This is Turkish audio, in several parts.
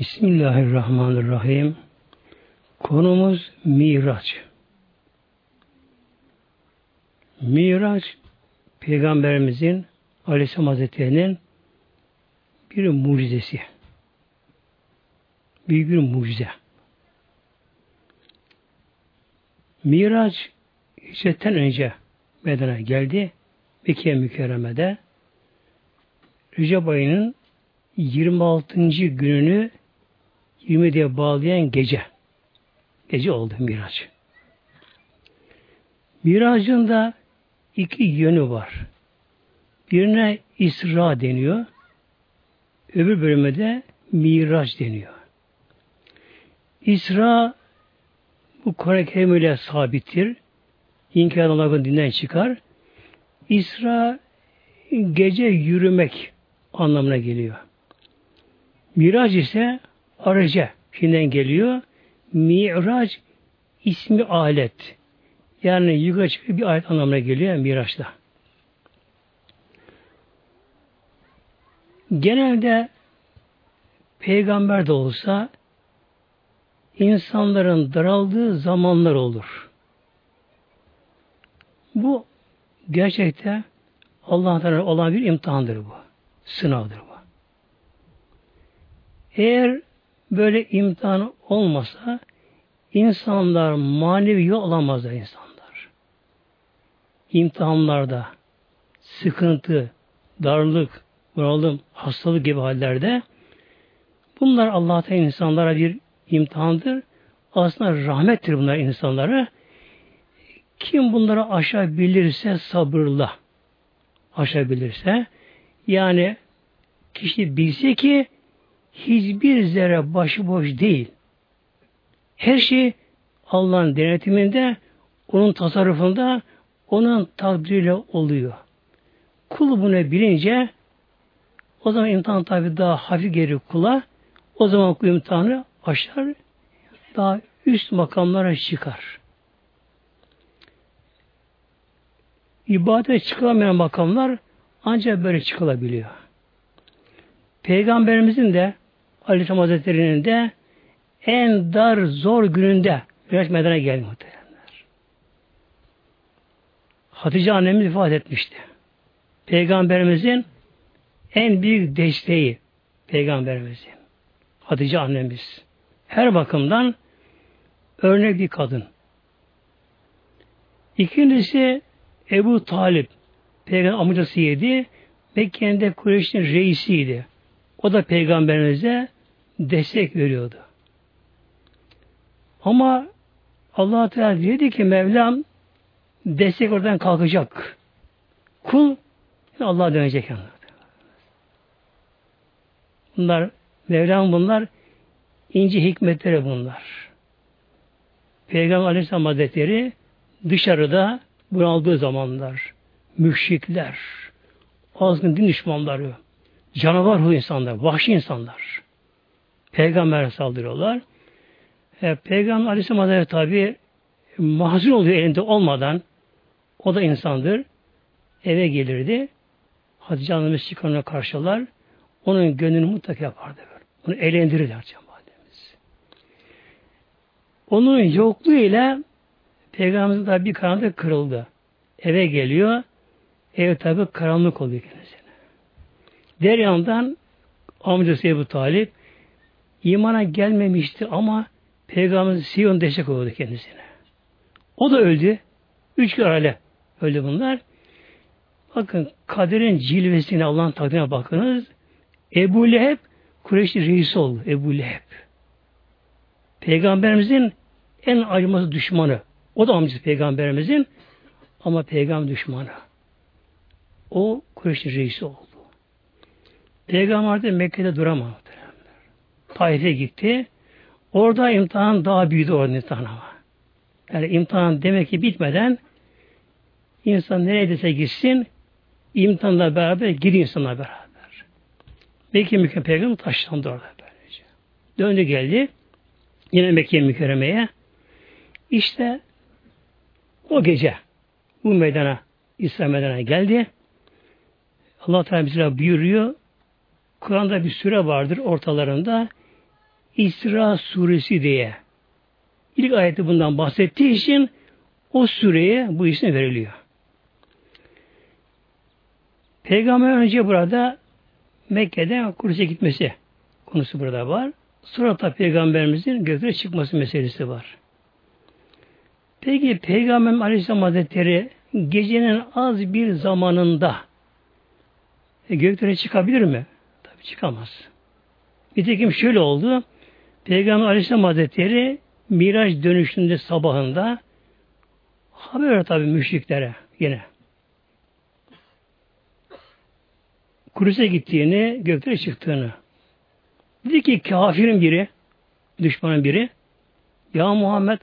Bismillahirrahmanirrahim. Konumuz Miraç. Miraç Peygamberimizin Aleyhisselam Hazretleri'nin bir mucizesi. Büyük bir mucize. Miraç hicretten önce Medine geldi. Mekke mükerremede Recep ayının 26. gününü 20 diye bağlayan gece. Gece oldu Miraç. Miracın da iki yönü var. Birine İsra deniyor. Öbür bölüme de Miraç deniyor. İsra bu Kur'an-ı Kerim ile sabittir. İnkar Allah'ın dinden çıkar. İsra gece yürümek anlamına geliyor. Miraç ise aracı fiinden geliyor. Miraç ismi alet. Yani yukarı çıkıyor bir alet anlamına geliyor Miraç'ta. Genelde peygamber de olsa insanların daraldığı zamanlar olur. Bu gerçekte Allah'tan olan bir imtihandır bu. Sınavdır bu. Eğer böyle imtihan olmasa insanlar manevi yol alamazlar insanlar. İmtihanlarda sıkıntı, darlık, bunalım, hastalık gibi hallerde bunlar Allah'tan insanlara bir imtihandır. Aslında rahmettir bunlar insanlara. Kim bunları aşabilirse sabırla aşabilirse yani kişi bilse ki hiçbir zerre başıboş değil. Her şey Allah'ın denetiminde, onun tasarrufunda, onun takdiriyle oluyor. Kul bunu bilince o zaman imtihan tabi daha hafif geri kula o zaman bu imtihanı aşar daha üst makamlara çıkar. İbadete çıkılamayan makamlar ancak böyle çıkılabiliyor. Peygamberimizin de Aleyhisselam Hazretleri'nin de en dar, zor gününde Miraç meydana geldi muhtemelenler. Hatice annemiz ifade etmişti. Peygamberimizin en büyük desteği Peygamberimizin. Hatice annemiz. Her bakımdan örnek bir kadın. İkincisi Ebu Talip. Peygamber amcasıydı. Mekke'nin Kureyş'in reisiydi. O da peygamberimize destek veriyordu. Ama allah Teala dedi ki Mevlam destek oradan kalkacak. Kul Allah'a dönecek. Bunlar Mevlam bunlar ince hikmetleri bunlar. Peygamber Aleyhisselam Hazretleri dışarıda bunaldığı zamanlar müşrikler, azgın din düşmanları, canavar hu insanlar, vahşi insanlar. Peygamber saldırıyorlar. E, Peygamber Aleyhisselam Hazretleri tabi mahzun oluyor elinde olmadan o da insandır. Eve gelirdi. Hatice Hanım'ı çıkanına karşılar. Onun gönlünü mutlaka yapardı. Böyle. Onu eğlendirirler cemaatimiz. Onun yokluğu ile Peygamberimizin bir kanadı kırıldı. Eve geliyor. Ev tabi karanlık oluyor kendisine. Diğer yandan amcası Ebu Talip imana gelmemişti ama Peygamber Siyon destek oldu kendisine. O da öldü. Üç gün öldü bunlar. Bakın kaderin cilvesine Allah'ın takdirine bakınız. Ebu Leheb Kureyş'in reisi oldu. Ebu Leheb. Peygamberimizin en acıması düşmanı. O da amcası peygamberimizin ama peygamber düşmanı. O Kureyş'in reisi oldu. Peygamber de Mekke'de duramadı. Taif'e gitti. Orada imtihan daha büyüdü orada imtihan ama. Yani imtihan demek ki bitmeden insan neredeyse gitsin imtihanla beraber gidiyor insanla beraber. Mekke mükerreme peygamber taşlandı orada böylece. Döndü geldi. Yine Mekke mükerremeye. İşte o gece bu meydana İslam meydana geldi. Allah Teala bize buyuruyor. Kur'an'da bir süre vardır ortalarında. İsra suresi diye. İlk ayeti bundan bahsettiği için o sureye bu isim veriliyor. Peygamber önce burada Mekke'de Kudüs'e gitmesi konusu burada var. Sonra da Peygamberimizin göklere çıkması meselesi var. Peki Peygamber Aleyhisselam Hazretleri gecenin az bir zamanında e, çıkabilir mi? Tabi çıkamaz. Nitekim şöyle oldu. Peygamber Aleyhisselam Hazretleri Miraç dönüşünde sabahında haber tabi müşriklere yine. Kudüs'e gittiğini, göklere çıktığını. Dedi ki kafirin biri, düşmanın biri, ya Muhammed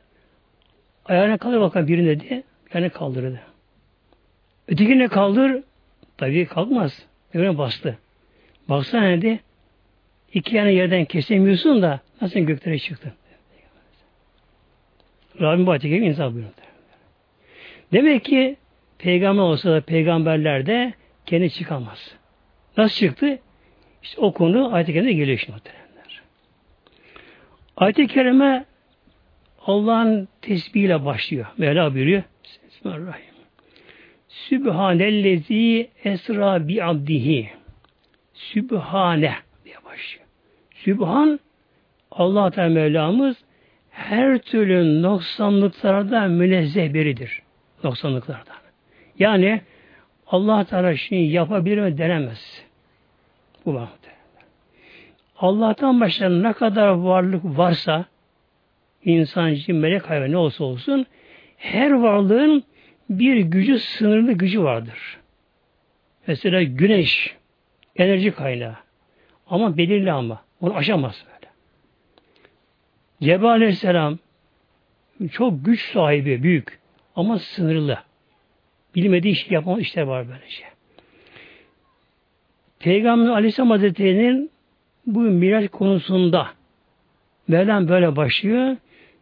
ayağına kaldır bakalım birini dedi, yani kaldırdı. Ötekine kaldır, tabii kalkmaz. Öyle bastı. Baksana dedi, iki yana yerden kesemiyorsun da nasıl göklere çıktın? Rabbim bu gibi insan buyurdu. Demek ki peygamber olsa da peygamberler de kendi çıkamaz. Nasıl çıktı? İşte o konu ayet-i kerimde geliyor şimdi muhteremler. Ayet-i kerime Allah'ın tesbihiyle başlıyor. Mevla buyuruyor. Bismillahirrahmanirrahim. Sübhanellezi esra bi abdihi. Sübhane. Sübhan Allah Teala Mevlamız her türlü noksanlıklardan münezzeh biridir. Noksanlıklardan. Yani Allah Teala şimdi yapabilir mi denemez. Bu var. Allah'tan başka ne kadar varlık varsa insan, cin, melek, hayvan ne olsa olsun her varlığın bir gücü, sınırlı gücü vardır. Mesela güneş, enerji kaynağı. Ama belirli ama. Onu aşamaz böyle. Cebrail Aleyhisselam çok güç sahibi, büyük ama sınırlı. Bilmediği iş yapmaz işler var böylece. Peygamber Aleyhisselam Hazretleri'nin bu miraç konusunda Mevlam böyle başlıyor.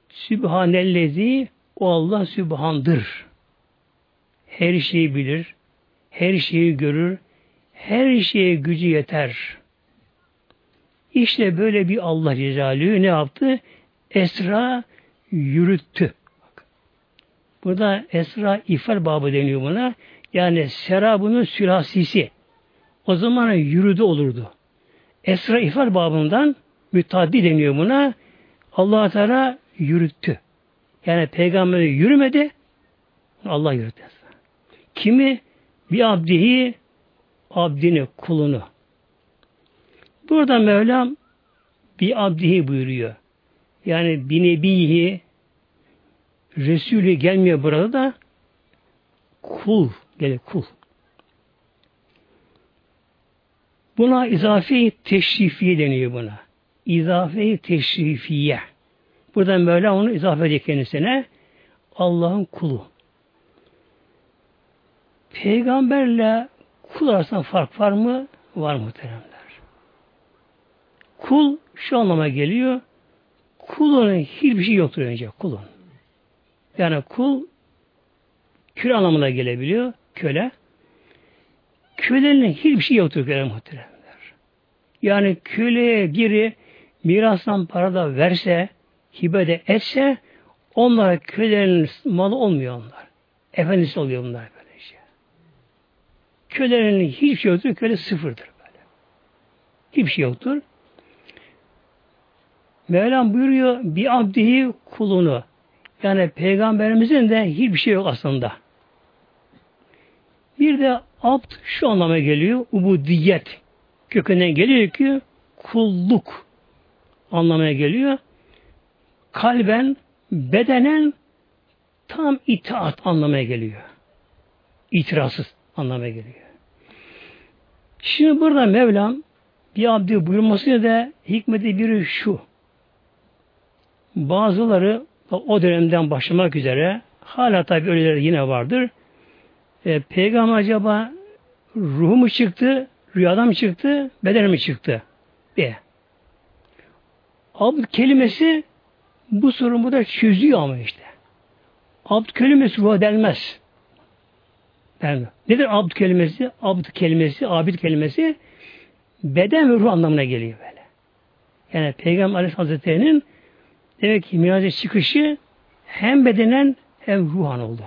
Sübhanellezi o Allah sübhandır. Her şeyi bilir, her şeyi görür, her şeye gücü yeter. İşte böyle bir Allah Cezalü ne yaptı? Esra yürüttü. Burada Esra ifal babı deniyor buna. Yani Sera bunun sülasisi. O zaman yürüdü olurdu. Esra ifal babından müteaddi deniyor buna. allah Teala yürüttü. Yani peygamber yürümedi, Allah yürüttü. Kimi? Bir abdihi, abdini, kulunu. Burada Mevlam bir abdihi buyuruyor. Yani bir nebihi, Resulü gelmiyor burada da kul gele kul. Buna izafe teşrifiye deniyor buna. İzafe teşrifiye. Buradan böyle onu izafe ediyor kendisine. Allah'ın kulu. Peygamberle kul arasında fark var mı? Var muhteremler. Kul şu anlama geliyor. Kulun hiçbir şey yoktur önce kulun. Yani kul köle anlamına gelebiliyor. Köle. Kölenin hiçbir şey yoktur köle muhteremler. Yani köleye biri mirastan para da verse, hibe de etse onlar kölelerin malı olmuyor onlar. Efendisi oluyor bunlar böylece. Kölelerin hiçbir şey yoktur. Köle sıfırdır böyle. Hiçbir şey yoktur. Mevlam buyuruyor bir abdihi kulunu. Yani peygamberimizin de hiçbir şey yok aslında. Bir de abd şu anlama geliyor. Ubudiyet. Kökünden geliyor ki kulluk anlamaya geliyor. Kalben, bedenen tam itaat anlamaya geliyor. İtirazsız anlamaya geliyor. Şimdi burada Mevlam bir abdi buyurması da hikmeti biri şu. Bazıları o dönemden başlamak üzere hala tabi öyleler yine vardır. E, Peygamber acaba ruhu mu çıktı, rüyadan mı çıktı, beden mi çıktı diye. Abd kelimesi bu sorunu da çözüyor ama işte. Abd kelimesi ruha denmez. Denmez. Nedir abd kelimesi? Abd kelimesi, abid kelimesi beden ve ruh anlamına geliyor böyle. Yani Peygamber Aleyhisselam Hazretleri'nin demek ki miraca çıkışı hem bedenen hem ruhan oldu.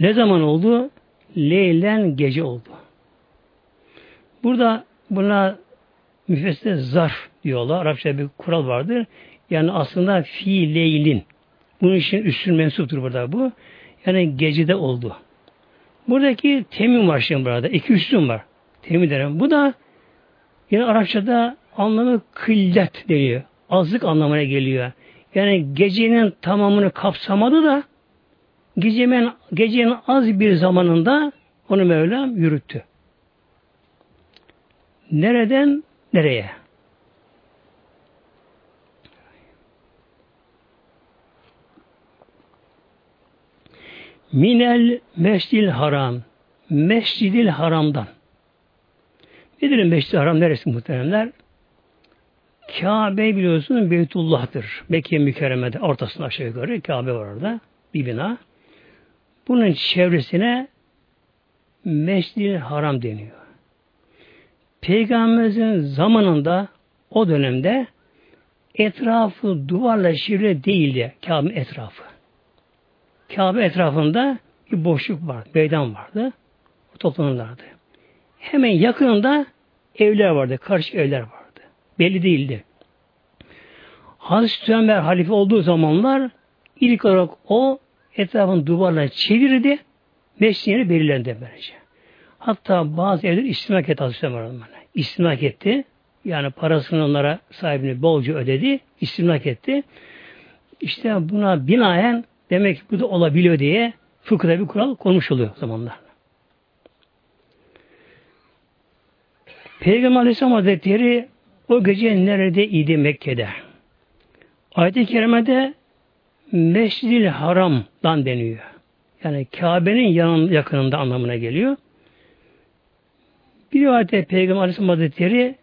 Ne zaman oldu? Leylen gece oldu. Burada buna müfessir zarf diyorlar. Arapça bir kural vardır. Yani aslında fi leylin. Bunun için üstün mensuptur burada bu. Yani gecede oldu. Buradaki temin var şimdi burada. İki üstün var. Temin derim. Bu da yine Arapçada anlamı kıllet deniyor. Azlık anlamına geliyor. Yani gecenin tamamını kapsamadı da gecenin, gecenin az bir zamanında onu Mevlam yürüttü. Nereden nereye? Minel mescidil haram. Mescidil haramdan. Nedir mescid haram neresi muhteremler? Kabe biliyorsunuz Beytullah'tır. Mekke mükerremede ortasında aşağı yukarı Kabe var orada. Bir bina. Bunun çevresine mescid Haram deniyor. Peygamberimizin zamanında o dönemde etrafı duvarla çevrili değildi Kabe etrafı. Kabe etrafında bir boşluk var, meydan vardı. Toplanırlardı. Hemen yakınında evler vardı, karşı evler vardı. Belli değildi. Hazreti Ömer halife olduğu zamanlar ilk olarak o etrafını duvarla çevirdi. Mescidin yeri belirlendi böylece. Hatta bazı evler istimlak etti Hazreti Ömer İstimlak etti. Yani parasını onlara sahibini bolca ödedi. İstimlak etti. İşte buna binaen demek ki bu da olabiliyor diye fıkıhta bir kural konmuş oluyor zamanlar. Peygamber Aleyhisselam Hazretleri o gece nerede idi Mekke'de? Ayet-i Kerime'de Mescid-i Haram'dan deniyor. Yani Kabe'nin yanın, yakınında anlamına geliyor. Bir rivayette Peygamber Aleyhisselam Hazretleri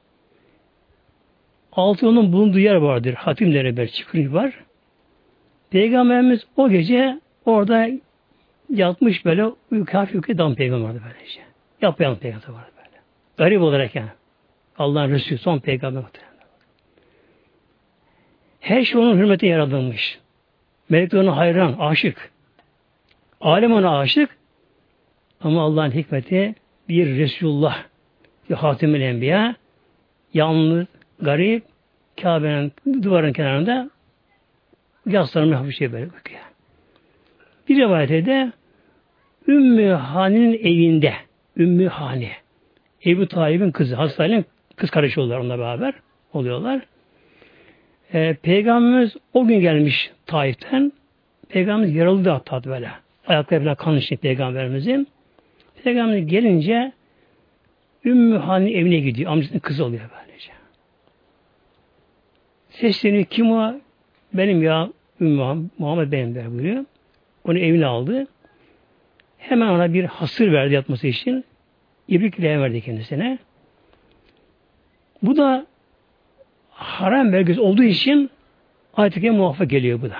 altının bulunduğu yer vardır. Hatim beraber çıkınca var. Peygamberimiz o gece orada yatmış böyle uyku hafif uyku dam peygamber vardı böylece. Yapmayan peygamber vardı böyle. Garip olarak yani. Allah'ın Resulü son peygamber. Her şey onun hürmetine yaratılmış. Melekler ona hayran, aşık. Alem ona aşık. Ama Allah'ın hikmeti bir Resulullah, Hatimül Enbiya, yalnız, garip, Kabe'nin duvarın kenarında yaslanmış hafif şey böyle bakıyor. Bir rivayette de Ümmü Hani'nin evinde, Ümmü Hani, Ebu Talib'in kızı, Hazreti kız kardeşi oluyorlar onunla beraber oluyorlar. Ee, Peygamberimiz o gün gelmiş Taif'ten. Peygamberimiz yarıldı hatta böyle. Ayakları falan kan içinde Peygamberimizin. Peygamberimiz gelince Ümmü Hani evine gidiyor. Amcasının kızı oluyor böylece. Sesleniyor. Kim o? Benim ya Ümmü Muhammed benim der buyuruyor. Onu evine aldı. Hemen ona bir hasır verdi yatması için. İbrik verdi kendisine. Bu da haram belgesi olduğu için ayet-i muvaffak geliyor bu da.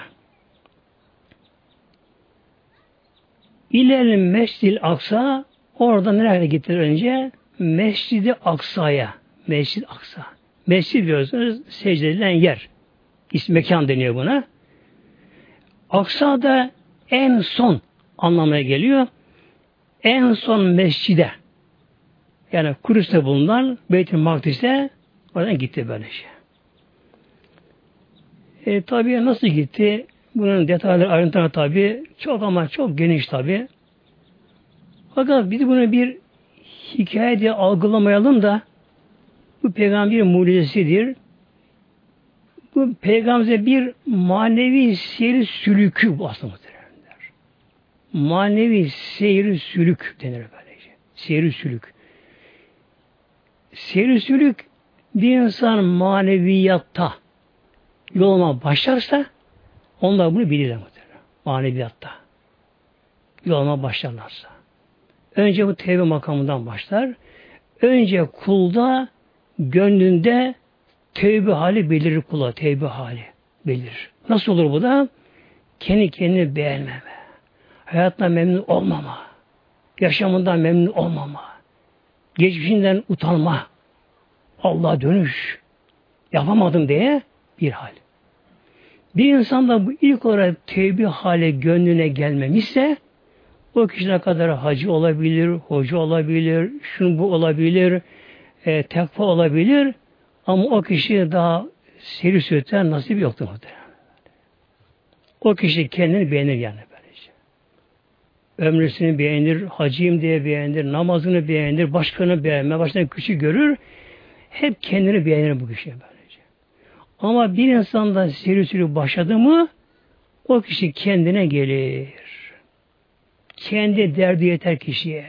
İlerli Mescid-i Aksa orada nereye gittiler önce? Mescid-i Aksa'ya. Mescid Aksa. Mescid biliyorsunuz secde edilen yer. İsmi mekan deniyor buna. Aksa da en son anlamına geliyor. En son mescide. Yani Kudüs'te bulunan Beyt-i Makdis'e oradan gitti böylece. Şey. E, tabi nasıl gitti? Bunun detayları, ayrıntıları tabi çok ama çok geniş tabi. Fakat biz bunu bir hikaye diye algılamayalım da bu peygamber mucizesidir. Bu peygamber bir manevi seyri sülükü bu aslında der. Manevi seyri sülük denir böylece. Seyri sülük. Seyri sülük bir insan maneviyatta yoluma başlarsa onlar bunu bilirler muhtemelen. Maneviyatta. Yoluma başlarlarsa. Önce bu tevbe makamından başlar. Önce kulda gönlünde tevbe hali belirir kula. Tevbe hali belirir. Nasıl olur bu da? Kendi kendini beğenmeme. Hayatla memnun olmama. Yaşamından memnun olmama. Geçmişinden utanma. Allah dönüş. Yapamadım diye bir hal. Bir insan da bu ilk olarak tevbi hale gönlüne gelmemişse o kişi ne kadar hacı olabilir, hoca olabilir, şunu bu olabilir, e, tekva olabilir ama o kişi daha seri sütten nasip yoktur muhtemelen. O kişi kendini beğenir yani böylece. Ömrüsünü beğenir, hacıyım diye beğenir, namazını beğenir, başkanı beğenme, başkanı küçük görür. Hep kendini beğenir bu kişi böylece. Ama bir insanda seri sürü başladı mı o kişi kendine gelir. Kendi derdi yeter kişiye.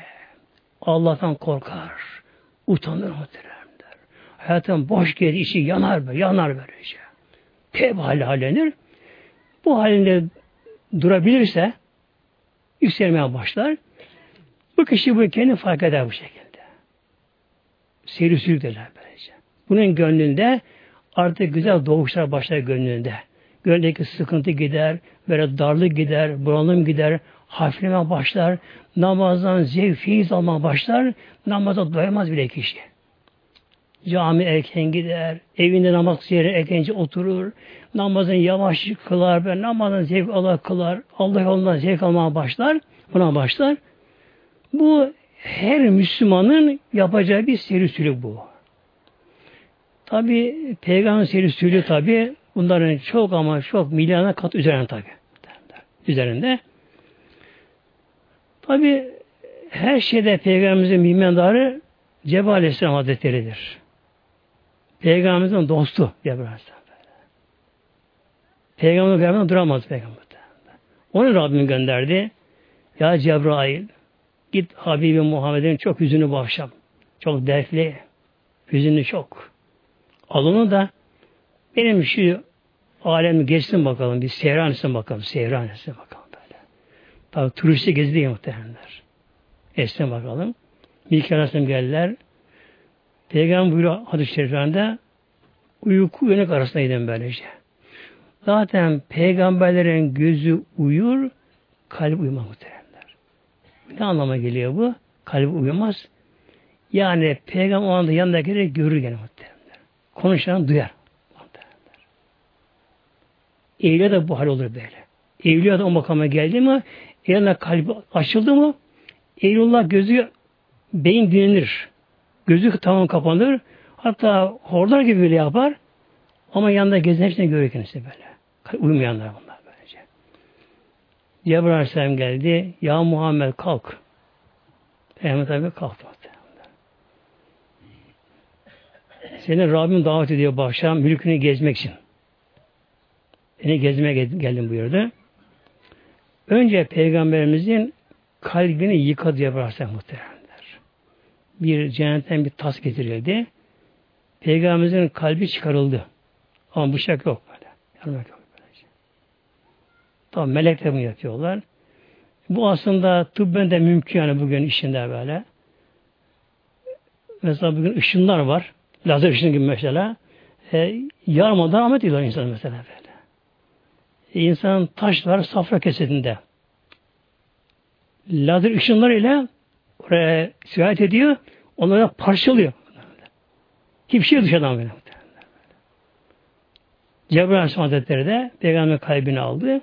Allah'tan korkar. Utanır muhteremler. Hayatın boş gelir, işi yanar be, yanar böylece. Tevbe hali halenir. Bu halinde durabilirse yükselmeye başlar. Bu kişi bu kendi fark eder bu şekilde. Seyri sürük derler böylece. Bunun gönlünde artık güzel doğuşlar başlar gönlünde. Gönlündeki sıkıntı gider, böyle darlık gider, bunalım gider, hafifleme başlar, namazdan zevk, feyiz almaya başlar, namaza doyamaz bile kişi. Cami erken gider, evinde namaz yeri erkence oturur, namazını yavaş kılar ve namazdan zevk ala kılar, Allah yolundan zevk almaya başlar, buna başlar. Bu her Müslümanın yapacağı bir seri sülük bu. Tabi peygamber seri sülük tabi bunların çok ama çok milyona kat üzerinde tabi. Üzerinde. Tabi her şeyde Peygamberimizin mimendarı Cebrail Aleyhisselam Hazretleri'dir. Peygamberimizin dostu Cebrail Aleyhisselam. Peygamber Peygamber duramaz Peygamber. Onu Rabbim gönderdi. Ya Cebrail git Habibim Muhammed'in çok yüzünü bağışlam. Çok dertli. Hüzünlü çok. Al onu da benim şu alemi geçsin bakalım. Bir seyran bakalım. Seyran bakalım. Tabi turisti gezi değil muhtemelenler. Esne bakalım. Bir Aleyhisselam geldiler. Peygamber buyuruyor hadis-i şeriflerinde uyku uyanık arasındaydım böylece. Zaten peygamberlerin gözü uyur, kalp uyumaz muhtemelenler. Ne anlama geliyor bu? Kalp uyumaz. Yani peygamber o anda yanındakileri görür gene muhtemelenler. Konuşan duyar. Evliya da bu hal olur böyle. Evliya da o makama geldi mi Yerine kalbi açıldı mı Eylullah gözü beyin dinlenir. Gözü tamam kapanır. Hatta horlar gibi bile yapar. Ama yanında gezen hepsini görür kendisi böyle. Uyumayanlar bunlar. Cebrail Aleyhisselam geldi. Ya Muhammed kalk. Peygamber tabi kalktı. Seni Rabbim davet ediyor bu mülkünü gezmek için. Beni gezmeye geldim buyurdu. Önce Peygamberimizin kalbini yıkadı diye bıraksa muhteremler. Bir cennetten bir tas getirildi. Peygamberimizin kalbi çıkarıldı. Ama bıçak yok böyle. Yarmak yok Tamam melekler bunu yapıyorlar. Bu aslında tıbben de mümkün yani bugün işinde böyle. Mesela bugün ışınlar var. Lazer ışını gibi mesela. E, yarmadan amet ediyorlar insan mesela böyle. İnsanın taş var safra kesetinde. Lazer ışınları ile oraya sirayet ediyor. Onları parçalıyor. Hiçbir şey dışarıdan böyle. Cebrail Aleyhisselam Hazretleri de peygamber kalbini aldı.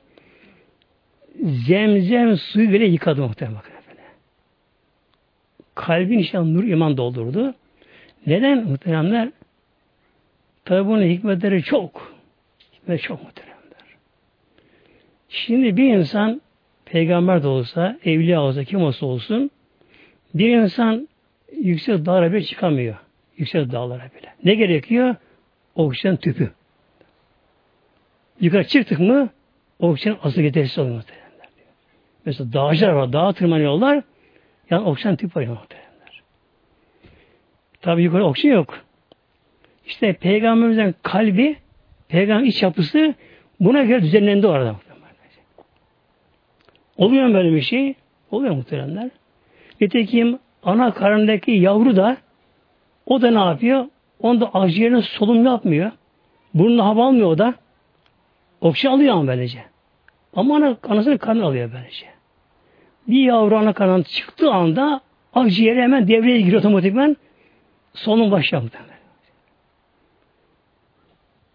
Zemzem suyu bile yıkadı muhtemelen. Kalbin işte nur iman doldurdu. Neden muhteremler? Tabi bunun hikmetleri çok. Hikmet çok muhterem. Şimdi bir insan peygamber de olsa, evliya olsa, kim olsa olsun bir insan yüksek dağlara bile çıkamıyor. Yüksek dağlara bile. Ne gerekiyor? Oksijen tüpü. Yukarı çıktık mı oksijen asıl yetersiz oluyor. Mesela dağcılar var, dağa tırmanıyorlar. Yani oksijen tüpü var muhtemelenler. Tabi yukarı oksijen yok. İşte peygamberimizin kalbi, peygamber iç yapısı buna göre düzenlendi orada. Oluyor mu böyle bir şey? Oluyor muhteremler. Nitekim ana karnındaki yavru da o da ne yapıyor? Onda akciğerine solum yapmıyor. Burnuna hava almıyor o da. Oksijen alıyor ama böylece. Ama ana, anasının karnı alıyor böylece. Bir yavru ana karnından çıktığı anda akciğeri hemen devreye giriyor otomatikman. Solunum başlıyor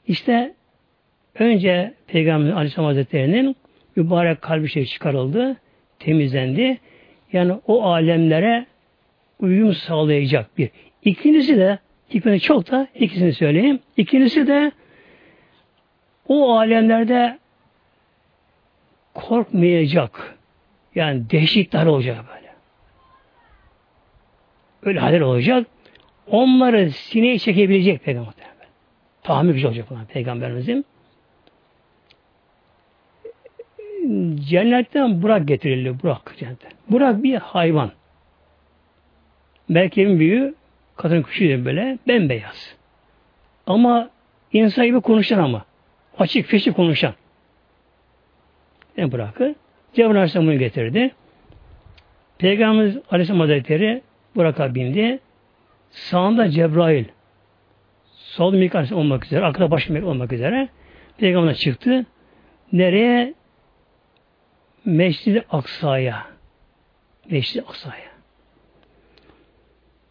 İşte önce Peygamber Aleyhisselam Hazretleri'nin mübarek kalbi şey çıkarıldı, temizlendi. Yani o alemlere uyum sağlayacak bir. İkincisi de, hikmeti çok da ikisini söyleyeyim. İkincisi de o alemlerde korkmayacak. Yani dehşetler olacak böyle. Öyle haller olacak. Onları sineye çekebilecek peygamber. Tahammül gücü olacak buna peygamberimizin. Cennetten Burak getirildi. Burak cennetten. Burak bir hayvan. Merkebin büyüğü kadın kuşu böyle bembeyaz. Ama insan gibi konuşan ama. Açık feşik konuşan. Ne bırakır? Cebrail Aleyhisselam bunu getirdi. Peygamberimiz Aleyhisselam Hazretleri Burak'a bindi. Sağında Cebrail. Solda Mikail olmak üzere, arkada baş olmak üzere Peygamber çıktı. Nereye? Meşrid-i Aksa'ya. Meşrid-i Aksa'ya.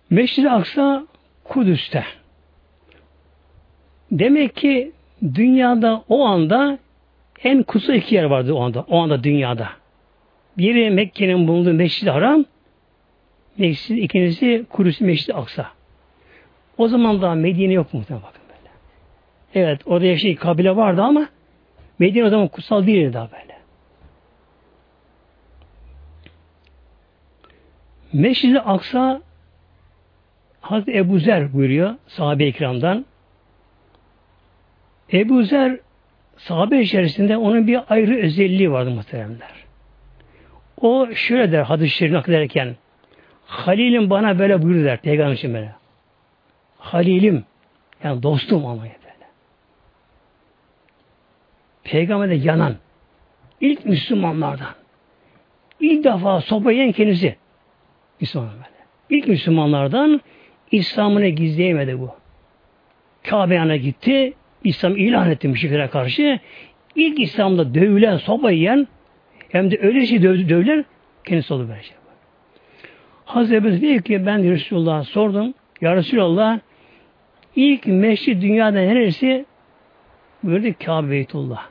Meşrid-i Aksa Kudüs'te. Demek ki dünyada o anda en kutsal iki yer vardı o anda. O anda dünyada. Biri Mekke'nin bulunduğu Mescid-i Haram, Mescid, ikincisi Kudüs Mescid-i Aksa. O zaman daha Medine yok muhtemelen bakın böyle. Evet orada yaşayan kabile vardı ama Medine o zaman kutsal değildi daha böyle. Mescid-i Aksa Hazreti Ebu Zer buyuruyor sahabe ikramdan. Ebu Zer sahabe içerisinde onun bir ayrı özelliği vardı muhteremler. O şöyle der hadis-i şerif naklederken Halil'im bana böyle buyurdu der peygamber için böyle. Halilim yani dostum ama böyle. Peygamber'de yanan ilk Müslümanlardan ilk defa sopa yiyen kendisi Müslüman böyle. İlk Müslümanlardan İslam'ını gizleyemedi bu. Kabe'ye gitti, İslam ilan etti müşriklere karşı. İlk İslam'da dövülen, sopa yiyen hem de öyle şey dövdü, dövülen kendisi oldu böyle şey. Hazreti diyor ki ben Resulullah'a sordum. Ya Resulallah ilk meşri dünyada neresi? Buyurdu Kabe Beytullah.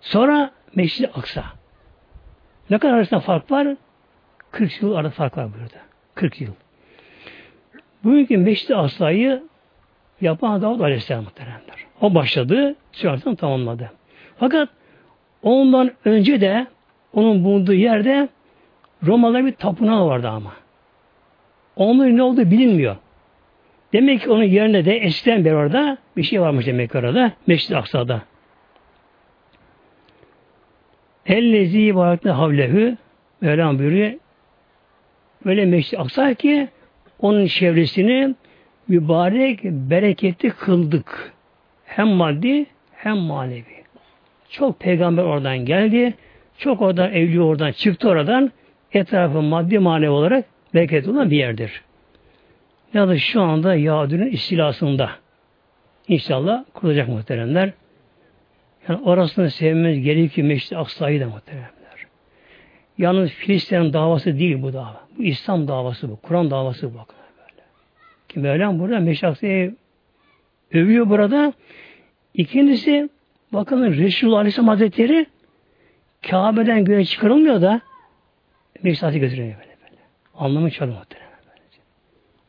Sonra Meşri Aksa. Ne kadar arasında fark var? 40 yıl arada fark var burada. 40 yıl. Bugünkü Meşri Aksa'yı yapan Davud Aleyhisselam muhteremler. O başladı, sonrasında tamamladı. Fakat ondan önce de onun bulunduğu yerde Romalı'da bir tapınağı vardı ama. Onun ne olduğu bilinmiyor. Demek ki onun yerine de eskiden beri orada bir şey varmış demek ki orada. Meşrid-i Aksa'da. Ellezi ibaretine havlehu Mevlam buyuruyor. Böyle Meşrid-i Aksa ki onun çevresini mübarek, bereketli kıldık. Hem maddi hem manevi. Çok peygamber oradan geldi. Çok oradan evli oradan çıktı oradan. Etrafı maddi manevi olarak bereketli olan bir yerdir. Ya da şu anda Yahudi'nin istilasında. İnşallah kurulacak muhteremler. Yani orasını sevmemiz gerekiyor Meşri Aksa'yı da muhteremler. Yalnız Filistin'in davası değil bu dava. Bu İslam davası bu. Kur'an davası bu. Böyle. Ki Mevlam burada Meşri Aksa'yı övüyor burada. İkincisi bakın Resulullah Aleyhisselam Hazretleri Kabe'den göğe çıkarılmıyor da Aksa'yı götürüyor böyle böyle. Anlamı muhterem.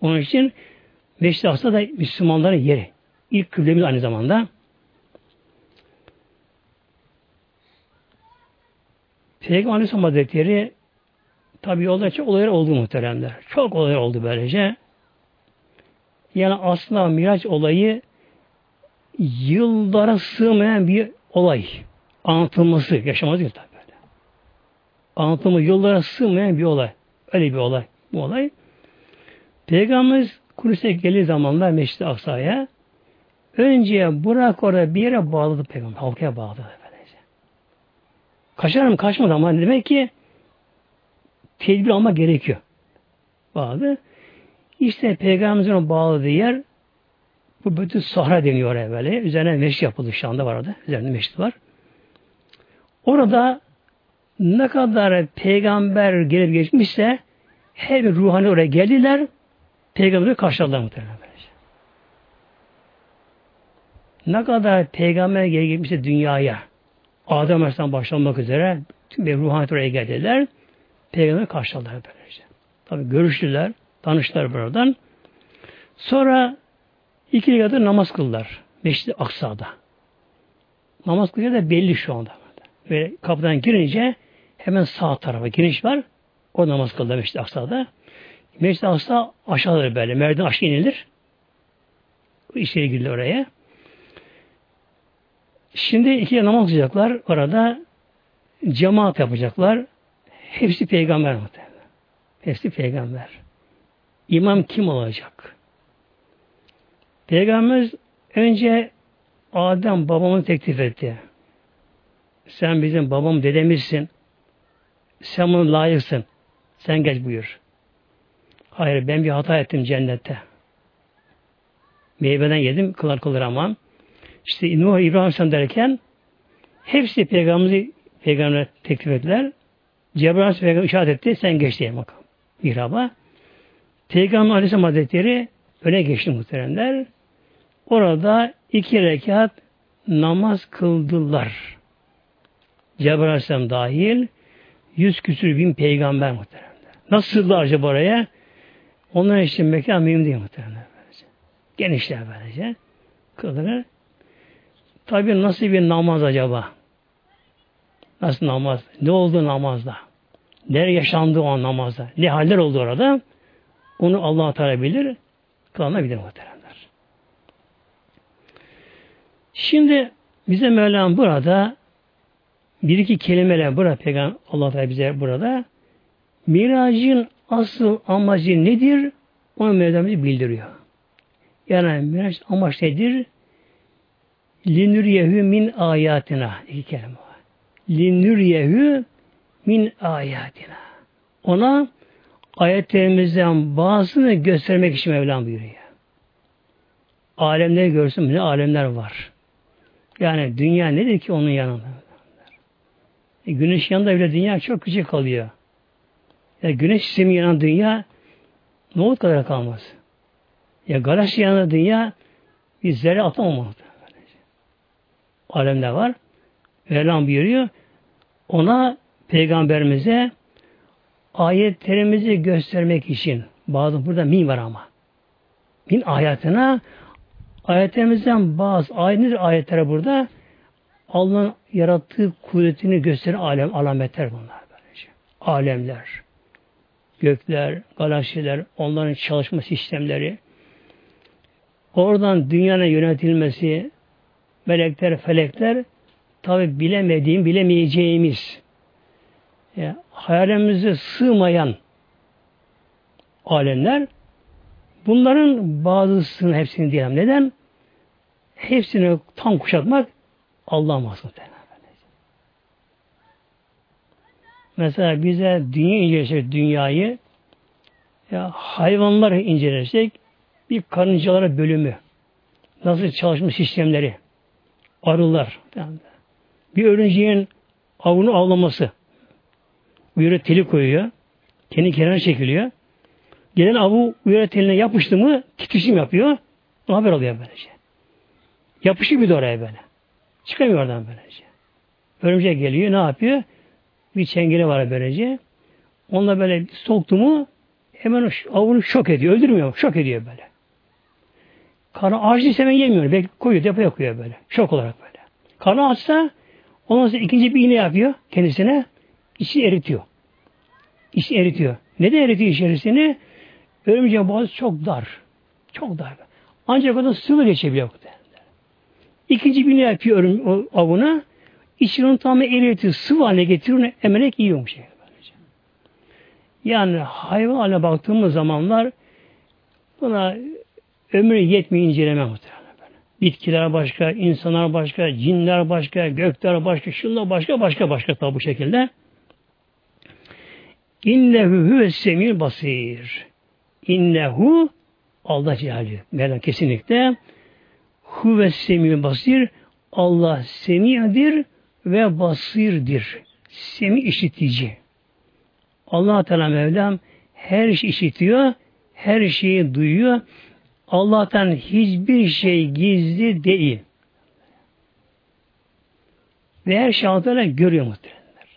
Onun için Aksa da Müslümanların yeri. İlk kıblemiz aynı zamanda. Peygamber Aleyhisselam Hazretleri tabi yolda çok olaylar oldu muhteremler. Çok olaylar oldu böylece. Yani aslında Miraç olayı yıllara sığmayan bir olay. Anlatılması, yaşaması değil tabi böyle. Anlatılması yıllara sığmayan bir olay. Öyle bir olay. Bu olay. Peygamberimiz Kudüs'e geldiği zamanlar Meşri Aksa'ya önce Burak orada bir yere bağladı peygamber. Halkaya bağladı. Böylece. Kaçarım kaçmadı ama demek ki tedbir almak gerekiyor. Bağladı. İşte peygamberimizin bağladığı yer bu bütün sahra deniyor oraya böyle. Üzerine meşri yapıldı şu anda var orada. Üzerinde meşri var. Orada ne kadar peygamber gelip geçmişse her bir ruhani oraya geldiler. Peygamberi karşıladılar muhtemelen böylece. ne kadar peygamber gelmişse dünyaya Adem Aleyhisselam başlamak üzere tüm bir ruhaniyet oraya geldiler. Peygamber karşıladılar böylece. Tabi görüştüler, tanıştılar buradan. Sonra iki rekatı namaz kıldılar. Meşri Aksa'da. Namaz kılıyor da belli şu anda. Ve kapıdan girince hemen sağ tarafa giriş var. O namaz kıldı Meşri Aksa'da. Meşri Aksa aşağıdır böyle. Merdiven aşağı inilir. İçeri girdi oraya. Şimdi iki namaz kılacaklar. Orada cemaat yapacaklar. Hepsi peygamber muhtemelen. Hepsi peygamber. İmam kim olacak? Peygamberimiz önce Adem babamı teklif etti. Sen bizim babam dedemizsin. Sen bunu layıksın. Sen geç buyur. Hayır ben bir hata ettim cennette. Meyveden yedim kılar kılar ama. İşte Nuh İbrahim Aleyhisselam derken hepsi peygamberimizi peygamber teklif ettiler. Cebrail peygamber işaret etti. Sen geç diye bakalım. Mihraba. Peygamber Aleyhisselam Hazretleri öne geçti muhteremler. Orada iki rekat namaz kıldılar. Cebrail Aleyhisselam dahil yüz küsür bin peygamber muhteremler. Nasıl sığdılar acaba oraya? Onlar için mekan mühim değil muhteremler. Genişler böylece. Kıldılar. Tabi nasıl bir namaz acaba? Nasıl namaz? Ne oldu namazda? Ne yaşandı o namazda? Ne haller oldu orada? Onu Allah Teala bilir. Kılana bilir muhteremler. Şimdi bize Mevlam burada bir iki kelimeler burada peygamber Allah Teala bize burada miracın asıl amacı nedir? Onu Mevlam bildiriyor. Yani miraç amaç nedir? Linüryehu min ayatina. iki kelime var. Linüryehu min ayatina. Ona ayetlerimizden bazısını göstermek için Mevlam buyuruyor. Alemleri görsün ne alemler var. Yani dünya nedir ki onun yanında? E, güneş yanında bile dünya çok küçük kalıyor. Ya güneş sistemi yanan dünya ne olur kadar kalmaz. Ya galaksi yanında dünya bir zerre atamamalı. Alemde var. Mevlam buyuruyor. Ona peygamberimize ayetlerimizi göstermek için bazı burada min var ama. Min ayetine ayetlerimizden bazı ayet ayetlere burada Allah'ın yarattığı kudretini gösteren alem, alametler bunlar böylece. Alemler, gökler, galaksiler, onların çalışma sistemleri, oradan dünyanın yönetilmesi, melekler, felekler, tabi bilemediğim, bilemeyeceğimiz, yani hayalimize sığmayan alemler, bunların bazısını hepsini diyelim. Neden? Hepsini tam kuşatmak Allah mahsus Mesela bize dünya incelesek dünyayı ya hayvanları incelesek bir karıncalara bölümü nasıl çalışma sistemleri arılar bir örümceğin avını avlaması uyarı teli koyuyor kendi kenara çekiliyor gelen avu uyarı teline yapıştı mı titişim yapıyor haber alıyor böylece yapışıyor bir de oraya böyle Çıkamıyor oradan böylece. Örümcek geliyor ne yapıyor? Bir çengeli var böylece. Onunla böyle soktu mu hemen avını şok ediyor. Öldürmüyor. Şok ediyor böyle. Karnı açtıysa hemen yemiyor. Belki koyuyor. Depoya koyuyor böyle. Şok olarak böyle. Karnı açsa ondan sonra ikinci bir iğne yapıyor kendisine. İçi eritiyor. İçi eritiyor. Neden eritiyor içerisini? Örümceğin boğazı çok dar. Çok dar. Ancak o da sıvı geçebiliyor. İkinci bir ne yapıyor o avına? İçini onu tamamen eritiyor, sıvı haline getiriyor, emerek yiyormuş. Yani hayvan baktığımız zamanlar buna ömrü yetmeyi inceleme muhtemelen. Bitkiler başka, insanlar başka, cinler başka, gökler başka, şunlar başka, başka başka tabi bu şekilde. İnnehu huve semir basir. İnnehu Allah Celaluhu. Mevlam kesinlikle Huve semî basir Allah semi'dir ve basirdir. Semi işitici. Allah Teala Mevlam her şeyi işitiyor, her şeyi duyuyor. Allah'tan hiçbir şey gizli değil. Ve her şey altına görüyor muhtemelenler.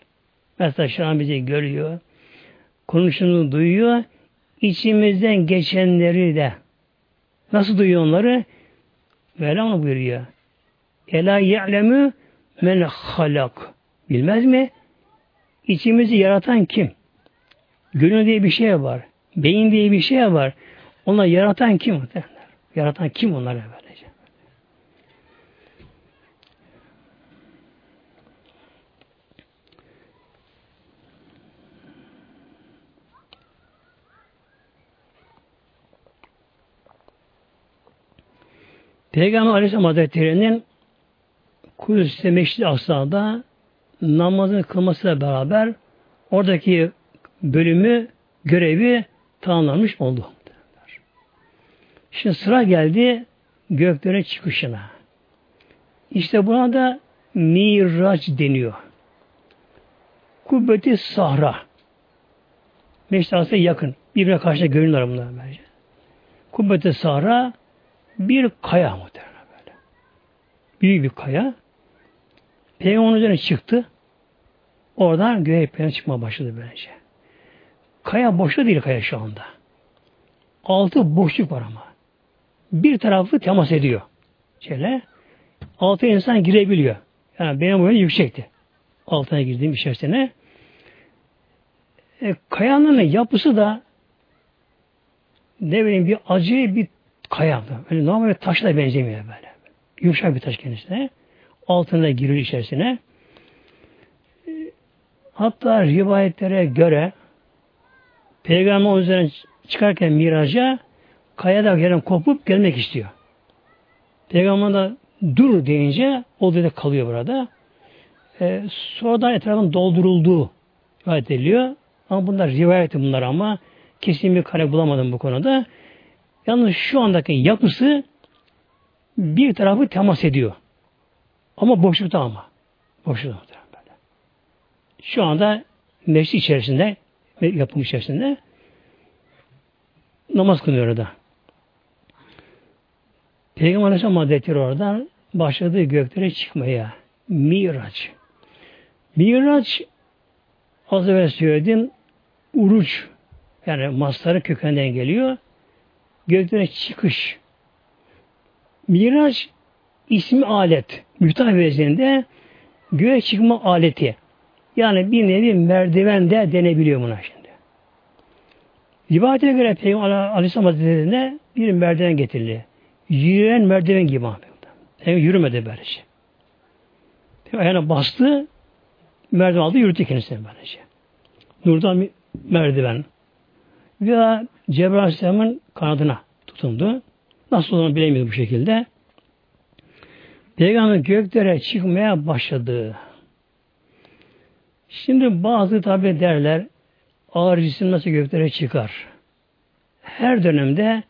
Mesela şu an bizi görüyor. Konuşunu duyuyor. İçimizden geçenleri de nasıl duyuyor onları? Mevlam buyuruyor. Ela ye'lemü men halak. Bilmez mi? İçimizi yaratan kim? Gönül diye bir şey var. Beyin diye bir şey var. Onlar yaratan kim? Yaratan kim onları böylece? Peygamber Aleyhisselam Hazretleri'nin Kudüs'te Meşrid-i Aksa'da namazını kılmasıyla beraber oradaki bölümü, görevi tamamlanmış oldu. Şimdi sıra geldi göklere çıkışına. İşte buna da Miraç deniyor. Kubbeti Sahra. Meşte yakın. Birbirine karşı görünüyor bunlar bence. Kubbeti Sahra bir kaya muhtemelen böyle. Büyük bir kaya. Peygamber üzerine çıktı. Oradan göğe peygamber çıkmaya başladı böylece. Kaya boşta değil kaya şu anda. Altı boşluk var ama. Bir tarafı temas ediyor. Şöyle. Altı insan girebiliyor. Yani benim boyum yüksekti. Altına girdiğim içerisine. E, kayanın yapısı da ne bileyim bir acı bir kaya. Öyle normal bir taşla benzemiyor böyle. Yumuşak bir taş kendisine. Altına giriyor içerisine. Hatta rivayetlere göre Peygamber üzerine çıkarken miraca kayada yerden kopup gelmek istiyor. Peygamber de dur deyince o da kalıyor burada. Ee, sonradan etrafın doldurulduğu rivayet ediliyor. Ama bunlar rivayet bunlar ama kesin bir kare bulamadım bu konuda. Yalnız şu andaki yapısı bir tarafı temas ediyor. Ama boşlukta ama. Boşlukta böyle. Şu anda meclis içerisinde yapım içerisinde namaz kılıyor orada. Peygamber Aleyhisselam Hazretleri oradan başladı göklere çıkmaya. Miraç. Miraç az evvel söyledim uruç yani masları kökenden geliyor. Göklere çıkış. Miraç ismi alet. Müftah göğe çıkma aleti. Yani bir nevi merdiven de denebiliyor buna şimdi. Rivayete göre Peygamber Aleyhisselam Hazretleri'ne bir merdiven getirildi. Yürüyen merdiven gibi Ahmet. Yani yürümedi böylece. Ayağına bastı, merdiven aldı, yürüdü kendisine böylece. Nurdan merdiven. Veya Cebrail Aleyhisselam'ın kanadına tutundu. Nasıl olduğunu bilemiyordu bu şekilde. Peygamber göklere çıkmaya başladı. Şimdi bazı tabi derler ağır cisim nasıl göklere çıkar? Her dönemde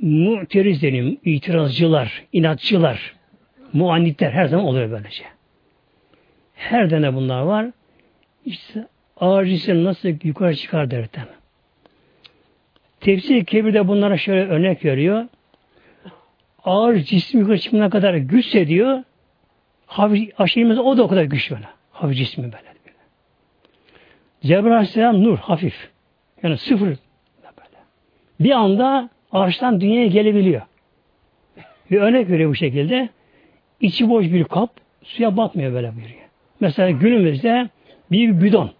mu'teriz deniyor, itirazcılar, inatçılar, muannitler her zaman oluyor böylece. Her dönem bunlar var. İşte ağır cisim nasıl yukarı çıkar derken. Tefsir Kebir'de bunlara şöyle örnek veriyor. Ağır cisim yukarı çıkmana kadar güçse diyor, hafif aşırımız o da o kadar güç böyle. Hafif cismi böyle. Cebrail Aleyhisselam nur, hafif. Yani sıfır. Böyle. Bir anda arştan dünyaya gelebiliyor. Bir örnek veriyor bu şekilde. İçi boş bir kap suya batmıyor böyle buyuruyor. Mesela günümüzde bir bidon.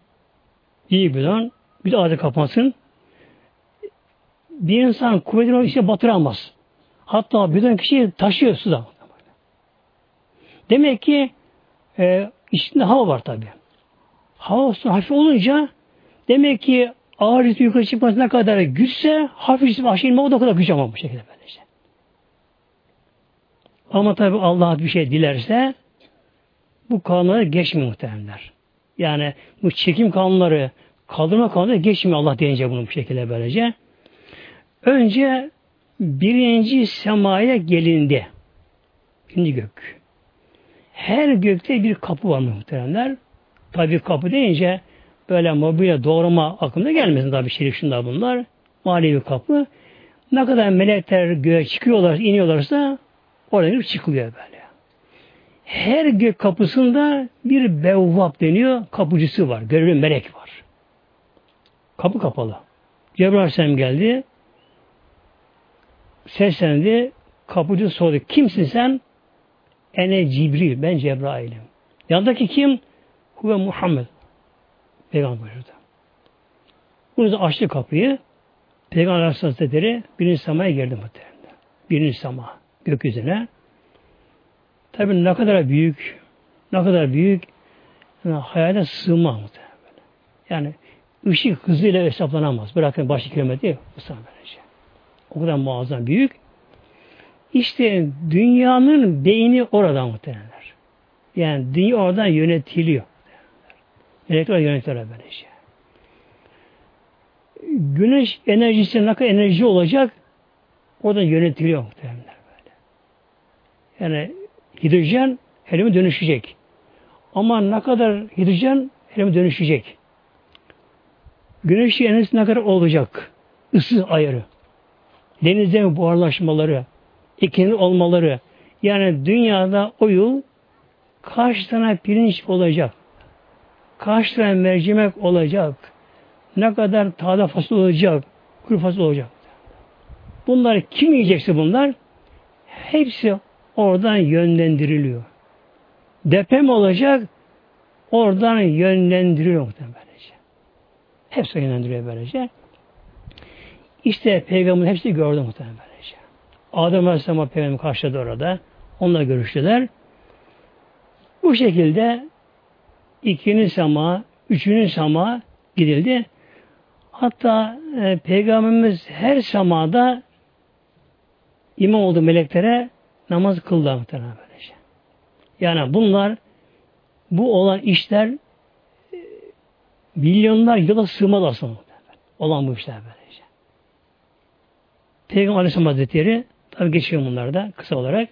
Bir bidon. Bir de ağzı kapansın. Bir insan kuvvetini o içine batıramaz. Hatta bidon kişiyi taşıyor suda. Demek ki e, içinde hava var tabi. Hava su hafif olunca demek ki ağır cismi yukarı çıkmasına kadar güçse hafif cismi aşağı inme o da kadar güç ama bu şekilde böylece. Ama tabi Allah bir şey dilerse bu kanunları geçmiyor muhtemelenler. Yani bu çekim kanunları kaldırma kanunları geçmiyor Allah deyince bunu bu şekilde böylece. Önce birinci semaya gelindi. Birinci gök. Her gökte bir kapı var muhteremler. Tabi kapı deyince böyle mobilya doğrama akımda gelmesin tabi şerif şunda bunlar. Manevi kapı. Ne kadar melekler göğe çıkıyorlar, iniyorlarsa oraya girip çıkılıyor böyle. Her gök kapısında bir bevvap deniyor, kapıcısı var, görevli melek var. Kapı kapalı. Cebrail Aleyhisselam geldi, seslendi, kapıcı sordu. Kimsin sen? Ene Cibril, ben Cebrail'im. Yanındaki kim? Huve Muhammed. Peygamber buyurdu. Bunu açtı kapıyı. Peygamber Hazretleri birinci samaya girdi muhtemelen. Birinci sama gökyüzüne. Tabi ne kadar büyük, ne kadar büyük yani hayale sığmaz muhtemelen. Yani ışık hızıyla hesaplanamaz. Bırakın başı kilometre muhtemelen. O kadar muazzam büyük. İşte dünyanın beyni orada muhtemelenler. Yani dünya oradan yönetiliyor. Melekler yönetiyorlar böyle şey. Güneş enerjisi ne kadar enerji olacak oradan yönetiliyor muhtemelenler böyle. Yani hidrojen helyuma dönüşecek. Ama ne kadar hidrojen helyuma dönüşecek. Güneş enerjisi ne kadar olacak? Isı ayarı. Denizde buharlaşmaları, ikinin olmaları. Yani dünyada o yıl kaç tane pirinç olacak? Kaç tane mercimek olacak? Ne kadar taze fasulye olacak? Kuru fasulye olacak? Bunlar kim yiyecekse bunlar? Hepsi oradan yönlendiriliyor. Deprem olacak, oradan yönlendiriliyor muhtemelen. Hepsi yönlendiriyor böylece. İşte peygamberin hepsi gördü muhtemelen böylece. Adem Aleyhisselam'a peygamber karşıladı orada. Onunla görüştüler. Bu şekilde ikinin sama, üçünün sama gidildi. Hatta e, Peygamberimiz her samada imam oldu meleklere namaz kıldı muhtemelen böylece. Yani bunlar bu olan işler e, milyonlar yıla sığmaz aslında. Olan bu işler böylece. Peygamber Aleyhisselam Hazretleri tabi geçiyor bunlarda kısa olarak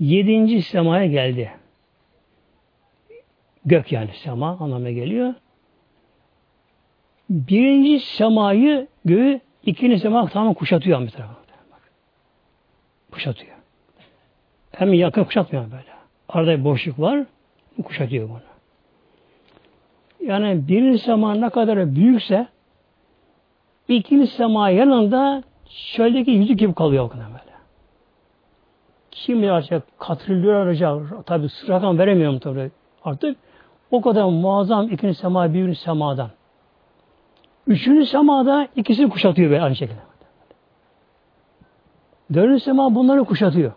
yedinci semaya geldi. Gök yani sema anlamına geliyor. Birinci semayı göğü ikinci sema tamamen kuşatıyor bir tarafa. Kuşatıyor. Hem yakın kuşatmıyor böyle. Arada bir boşluk var. Kuşatıyor bunu. Yani birinci sema ne kadar büyükse ikinci sema yanında şöyle yüzük gibi kalıyor kadar böyle. Kim bilir katrilyon arayacak. Tabi rakam veremiyorum tabi artık. O kadar muazzam ikinci sema birinci semadan. Üçüncü semada ikisini kuşatıyor böyle aynı şekilde. Dördüncü sema bunları kuşatıyor.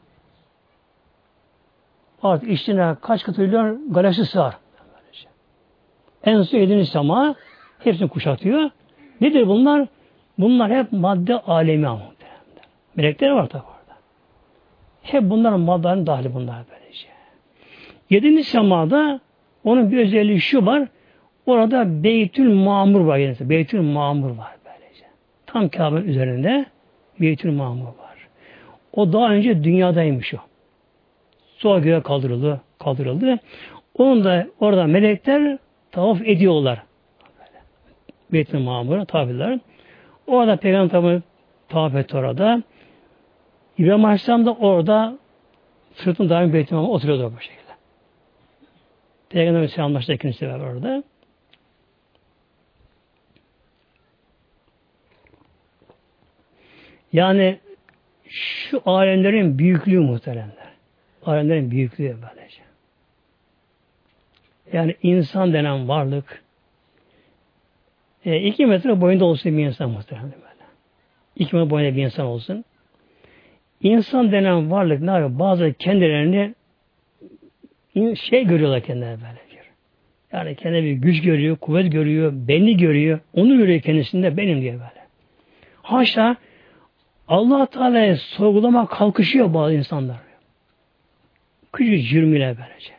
Artık içine kaç katrilyon galaksi sığar. En son yedinci sema hepsini kuşatıyor. Nedir bunlar? Bunlar hep madde alemi ama. Melekler var tabi orada. Hep bunların maddenin dahili bunlar böylece. Yedinci semada onun bir özelliği şu var. Orada Beytül Mamur var. Yani. Beytül Mamur var böylece. Tam Kabe'nin üzerinde Beytül Mamur var. O daha önce dünyadaymış o. Sonra göğe kaldırıldı. Kaldırıldı. Onun da orada melekler tavaf ediyorlar. Beytül Mamur'a tabiler. Orada Peygamber tabi tavaf etti orada. İbrahim Aleyhisselam da orada sırtını daim Beytül Mamur'a oturuyordu bu şekilde. Peygamber Aleyhisselam'la işte ikincisi var orada. Yani şu alemlerin büyüklüğü muhteremler. Alemlerin büyüklüğü böylece. Yani insan denen varlık e, iki metre boyunda olsun bir insan muhtemelen böyle. İki metre boyunda bir insan olsun. İnsan denen varlık ne yapıyor? Bazı kendilerini şey görüyorlar kendilerine böyle. Yani kendine bir güç görüyor, kuvvet görüyor, beni görüyor, onu görüyor kendisinde benim diye böyle. Haşa allah Teala'ya sorgulama kalkışıyor bazı insanlar. Küçük cürmüyle böylece.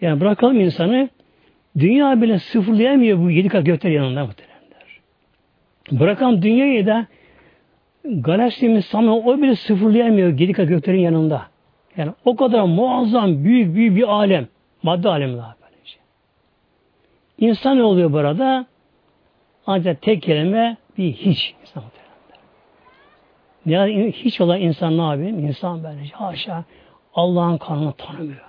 Yani bırakalım insanı dünya bile sıfırlayamıyor bu yedi kat gökler yanında muhtemelenler. Bırakalım dünyayı da galaksimiz Samya o bile sıfırlayamıyor yedi kat göklerin yanında. Yani o kadar muazzam büyük büyük bir alem. Madde alemi daha böylece. İnsan ne oluyor burada? Ancak tek kelime bir hiç. İnsan yani hiç olan insan ne yapayım? İnsan böylece haşa. Allah'ın kanunu tanımıyor.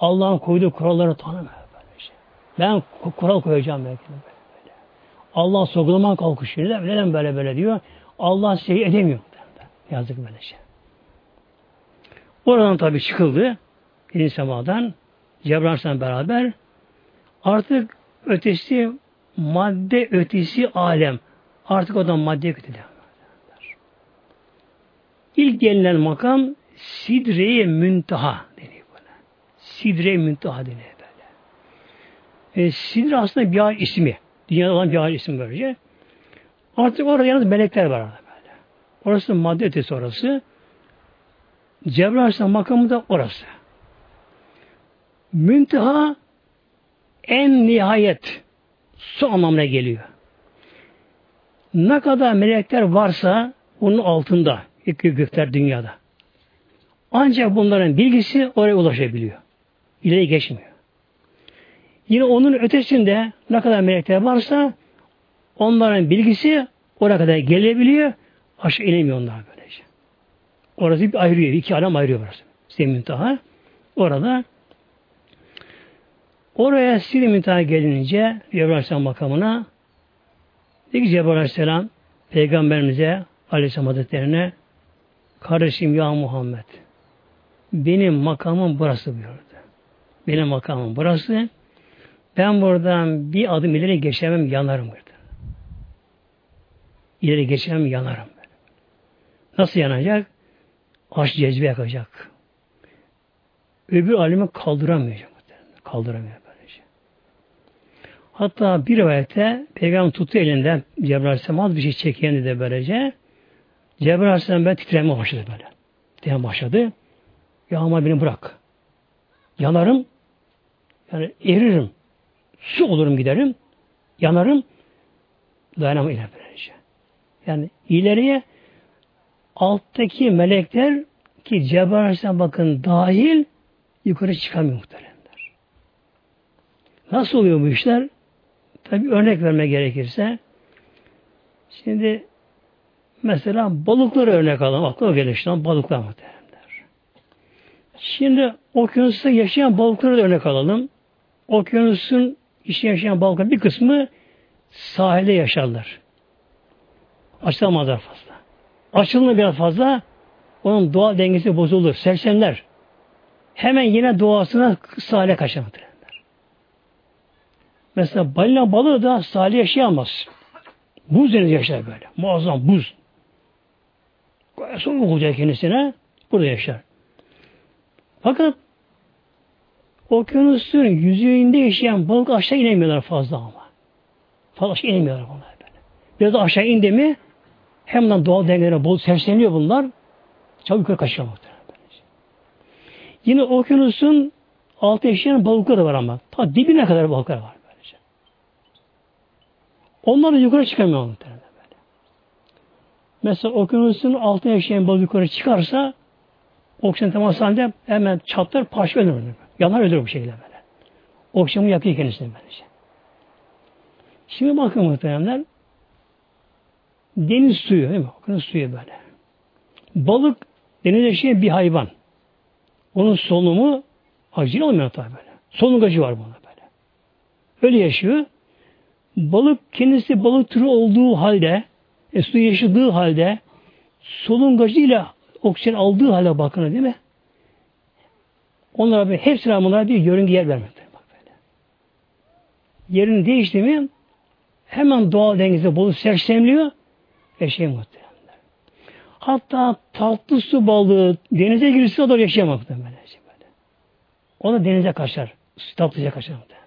Allah'ın koyduğu kuralları tanımıyor. Ben kural koyacağım belki de böyle. Allah sorgulaman kalkışıyor. Neden böyle böyle diyor. Allah şey edemiyor. Yazık böyle şey. Oradan tabi çıkıldı. Birinci semadan Cebrail'le beraber artık ötesi madde ötesi alem. Artık o da madde kötü İlk gelinen makam Sidre-i Müntaha deniyor böyle. Sidre-i Müntaha deniyor. E, Sidre aslında bir ağaç ismi. Dünyada olan bir ağaç ismi böylece. Artık orada yalnız melekler var orada böyle. Orası madde ötesi orası. Cebrail makamı da orası. Münteha en nihayet su anlamına geliyor. Ne kadar melekler varsa onun altında iki gökler dünyada. Ancak bunların bilgisi oraya ulaşabiliyor. İleri geçmiyor. Yine onun ötesinde ne kadar melekler varsa onların bilgisi oraya kadar gelebiliyor. Aşağı inemiyor onlar böylece. Orası bir ayrıyor. iki alem ayrıyor burası. Size Orada oraya Siri Müntaha gelince Cebrail Aleyhisselam makamına dedi ki Cebrail Aleyhisselam Peygamberimize Aleyhisselam Hazretlerine kardeşim ya Muhammed benim makamım burası buyurdu. Benim makamım burası. Ben buradan bir adım ileri geçemem yanarım buyurdu. İleri geçemem yanarım. Nasıl yanacak? Aşk cezbe yakacak. Öbür alemi kaldıramayacak. Kaldıramıyor böylece. Hatta bir rivayette Peygamber tuttu elinden Cebrail Aleyhisselam az bir şey çekendi de böylece. Cebrail Aleyhisselam ben titreme başladı böyle. Titreme başladı. Ya ama beni bırak. Yanarım. Yani eririm. Su olurum giderim. Yanarım. Dayanamam iler böylece. Yani ileriye alttaki melekler ki Cebrail bakın dahil yukarı çıkamıyor muhteremler. Nasıl oluyor bu işler? Tabi örnek verme gerekirse şimdi mesela balıkları örnek alalım. Aklıma gelir işte balıklar muhteremler. Şimdi okyanusta yaşayan balıkları da örnek alalım. Okyanusun içinde yaşayan balıkların bir kısmı sahilde yaşarlar. Açılamazlar fazla. Açılma biraz fazla onun doğal dengesi bozulur. Sersemler. Hemen yine doğasına sahile kaçar. Mesela balina balığı da sahilde yaşayamaz. Buz denizi yaşar böyle. Muazzam buz. Soğuk olacak kendisine. Burada yaşar. Fakat okyanusun yüzeyinde yaşayan balık aşağı inemiyorlar fazla ama. Fazla aşağı inemiyorlar bunlar böyle. Biraz aşağı indi mi hemen doğal dengelere bol sersleniyor bunlar. Çabuk yukarı kaçıyor muhtemelen. Yine okyanusun altı yaşayan balıklar da var ama. Ta dibine kadar balıklar var. Böylece. Onlar da yukarı çıkamıyor muhtemelen. Böyle. Mesela okyanusun altı yaşayan balık yukarı çıkarsa oksijen teması halinde hemen çatlar parça ölür. Yanar ölür bu şekilde böyle. Oksijeni yakıyor kendisine böylece. Şimdi bakın muhtemelenler deniz suyu değil mi? Okyanus suyu böyle. Balık deniz yaşayan bir hayvan. Onun solunumu acil olmuyor tabi böyle. Solungacı var buna böyle. Öyle yaşıyor. Balık kendisi balık türü olduğu halde e, su yaşadığı halde solungacıyla oksijen aldığı halde bakın değil mi? Onlara bir hepsine bunlara bir yörünge yer vermektir. Bak böyle. Yerini değişti mi hemen doğal dengesi bolu sersemliyor yaşay muhtemelen. Hatta tatlı su balığı denize girse o da yaşayamaz muhtemelen. O da denize kaçar. Tatlıca kaçar muhtemelen.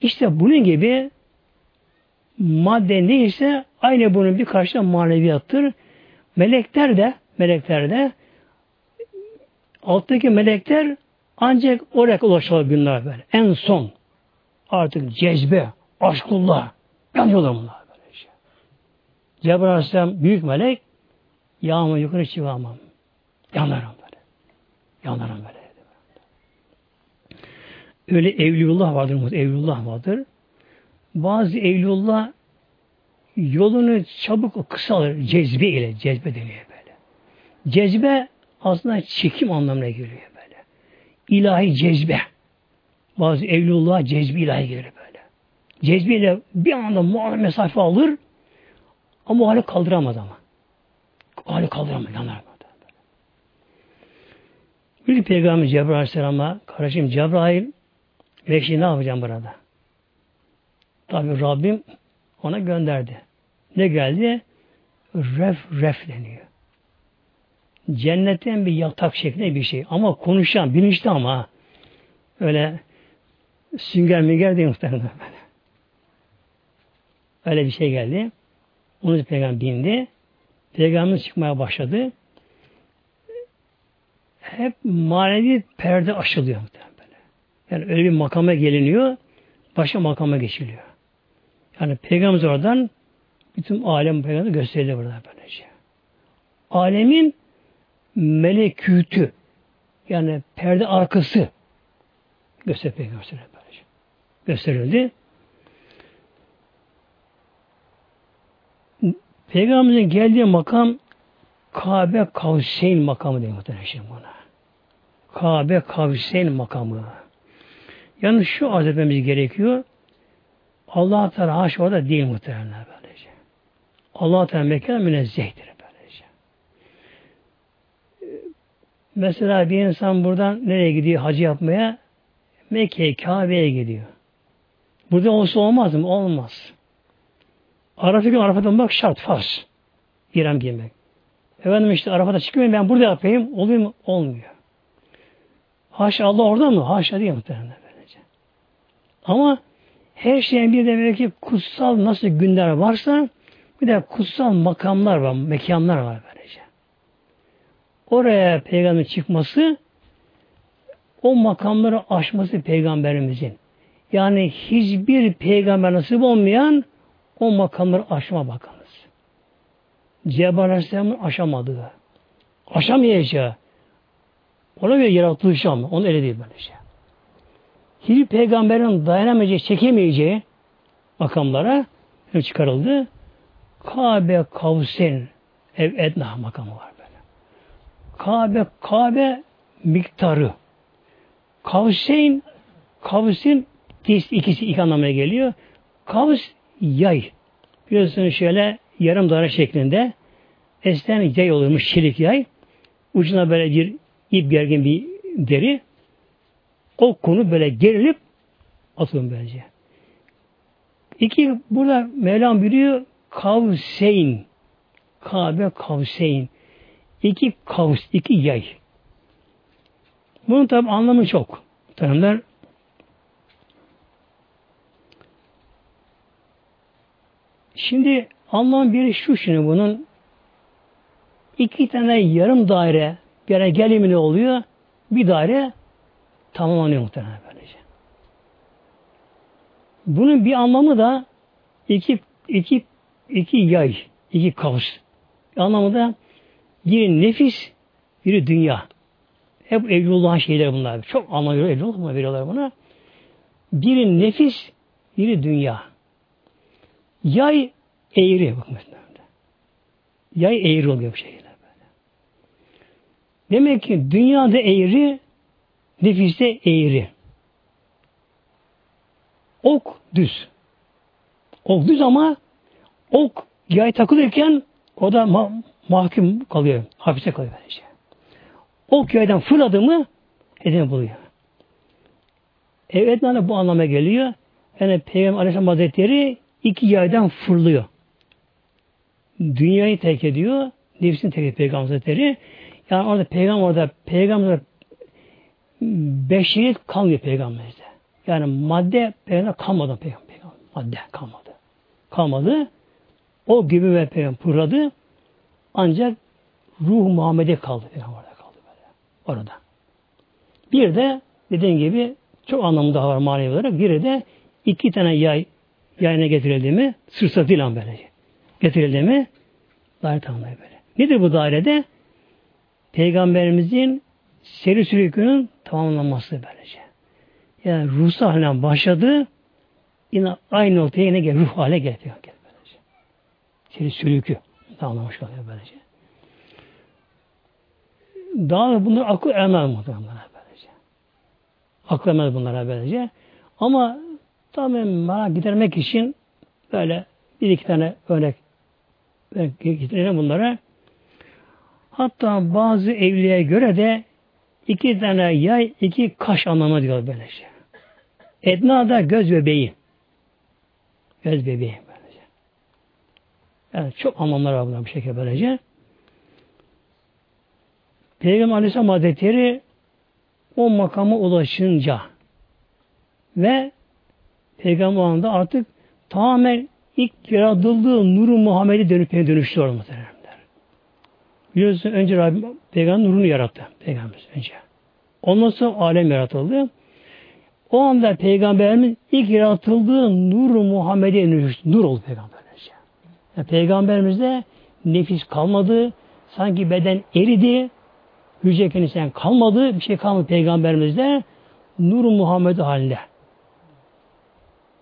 İşte bunun gibi madde neyse aynı bunun bir karşıda maneviyattır. Melekler de melekler de alttaki melekler ancak oraya ulaşabilirler böyle. En son artık cezbe, aşkullah yanıyorlar bunlar böyle şey. Cebrail Aleyhisselam büyük melek yağma yukarı çıkamam. Yanarım böyle. Yanarım böyle. Öyle evliyullah vardır. Evliyullah vardır. Bazı evliyullah yolunu çabuk kısalır. Cezbe ile. Cezbe deniyor böyle. Cezbe aslında çekim anlamına geliyor böyle. İlahi cezbe. Bazı evlullah cezbi ilahi gelir böyle. Cezbiyle bir anda muazzam mesafe alır ama hali kaldıramaz ama. Hali kaldıramaz. Yanar. Bir peygamber Cebrail Aleyhisselam'a kardeşim Cebrail ve şimdi ne yapacağım burada? Tabi Rabbim ona gönderdi. Ne geldi? Ref ref deniyor. Cennetten bir yatak şeklinde bir şey. Ama konuşan, bilinçli ama öyle sünger minger değil muhtemelen böyle. Öyle bir şey geldi. Onu peygamber bindi. Peygamber çıkmaya başladı. Hep manevi perde aşılıyor muhtemelen. Yani öyle bir makama geliniyor, başka makama geçiliyor. Yani peygamber oradan bütün alem peygamber gösteriliyor burada böylece. Alemin melekütü yani perde arkası göster peygamber böylece. Gösterildi. Peygamberimizin geldiği makam Kabe Kavseyn makamı diyor muhtemelen buna. Kabe Kavseyn makamı. Yani şu arz etmemiz gerekiyor. Allah Teala haş orada değil muhtemelen böylece. Allah Teala mekan münezzehtir böylece. Mesela bir insan buradan nereye gidiyor hacı yapmaya? Mekke'ye, Kabe'ye gidiyor. Burada olsa olmaz mı? Olmaz. Arafa gün Arafat'tan bak şart, farz. İrem giymek. Efendim işte Arafat'a çıkmayayım ben burada yapayım. Oluyor mu? Olmuyor. Haşa Allah orada mı? Haşa diye muhtemelen böylece. Ama her şeyin bir de belki kutsal nasıl günler varsa bir de kutsal makamlar var, mekanlar var. Oraya peygamber çıkması o makamları aşması peygamberimizin. Yani hiçbir peygamber nasip olmayan o makamları aşma bakınız. Cebrail Aleyhisselam'ın aşamadığı, aşamayacağı, ona göre yaratılışı ama. Onun öyle değil böyle şey. Hiçbir peygamberin dayanamayacağı, çekemeyeceği makamlara çıkarıldı. Kabe Kavsen ev Edna makamı var. Kabe Kabe miktarı. Kavseyn Kavsin ikisi iki anlamına geliyor. Kavs yay. Biliyorsunuz şöyle yarım daire şeklinde eskiden yay olurmuş çelik yay. Ucuna böyle bir ip gergin bir deri. O konu böyle gerilip atılın böylece. İki, burada Mevlam biliyor kavseyn. Kabe kavseyn. İki kavs, iki yay. Bunun tabi anlamı çok. Tanımlar Şimdi anlam biri şu şimdi bunun iki tane yarım daire bir ara gelimi ne oluyor? Bir daire tamamlanıyor muhtemelen böylece. Bunun bir anlamı da iki, iki, iki yay, iki kavus. Anlamı da biri nefis, biri dünya. Hep Evlullah'ın şeyleri bunlar. Çok anlamıyor Evlullah veriyorlar buna. Biri nefis, biri dünya. Yay eğri. Bakın Yay eğri oluyor bu şekilde. Demek ki dünyada eğri, nefiste eğri. Ok düz. Ok düz ama ok yay takılırken o da ma mahkum kalıyor. Hapiste kalıyor böylece. Ok yaydan fırladı mı hedef buluyor. Evet bu anlama geliyor. Yani Peygamber Aleyhisselam Hazretleri iki yaydan fırlıyor. Dünyayı terk ediyor. Nefsini terk ediyor Peygamber Hazretleri. Yani orada peygamber orada peygamber beşeriyet kalmıyor peygamberimizde. Yani madde peygamber kalmadı peygamber. Madde kalmadı. Kalmadı. O gibi ve peygamber pırladı. Ancak ruh Muhammed'e kaldı. Peygamber orada kaldı böyle. Orada. Bir de dediğim gibi çok anlamı daha var manevi olarak. Biri de iki tane yay yayına getirildi mi sırsatıyla böylece. Getirildi mi daire tamamlıyor böyle. Nedir bu dairede? Peygamberimizin seri sülükünün tamamlanması böylece. Yani ruhsal haline başladı yine aynı noktaya yine gel, ruh hale. Böylece. Seri sülükü tamamlamış oluyor böylece. Daha bunlar akıl ermez muhtemelen böylece. Akıl ermez bunlara böylece. Ama tabi merak gidermek için böyle bir iki tane örnek getirelim bunlara. Hatta bazı evliye göre de iki tane yay, iki kaş anlamı diyor böylece. Edna da göz bebeği. Göz bebeği. Yani çok anlamlar var bunlar bu şekilde böylece. Peygamber Aleyhisselam Hazretleri o makama ulaşınca ve Peygamber anda artık tamamen ilk yaratıldığı nuru Muhammed'e dönüp dönüştü orada muhteremler. Biliyorsun önce Rabbim Peygamber nurunu yarattı. Peygamber önce. Ondan sonra alem yaratıldı. O anda Peygamberimiz ilk yaratıldığı nuru Muhammed'e dönüştü. Nur oldu Peygamberimiz. Yani Peygamberimizde nefis kalmadı. Sanki beden eridi. Hücre kendisinden kalmadı. Bir şey kalmadı Peygamberimizde. Nur Muhammed halinde.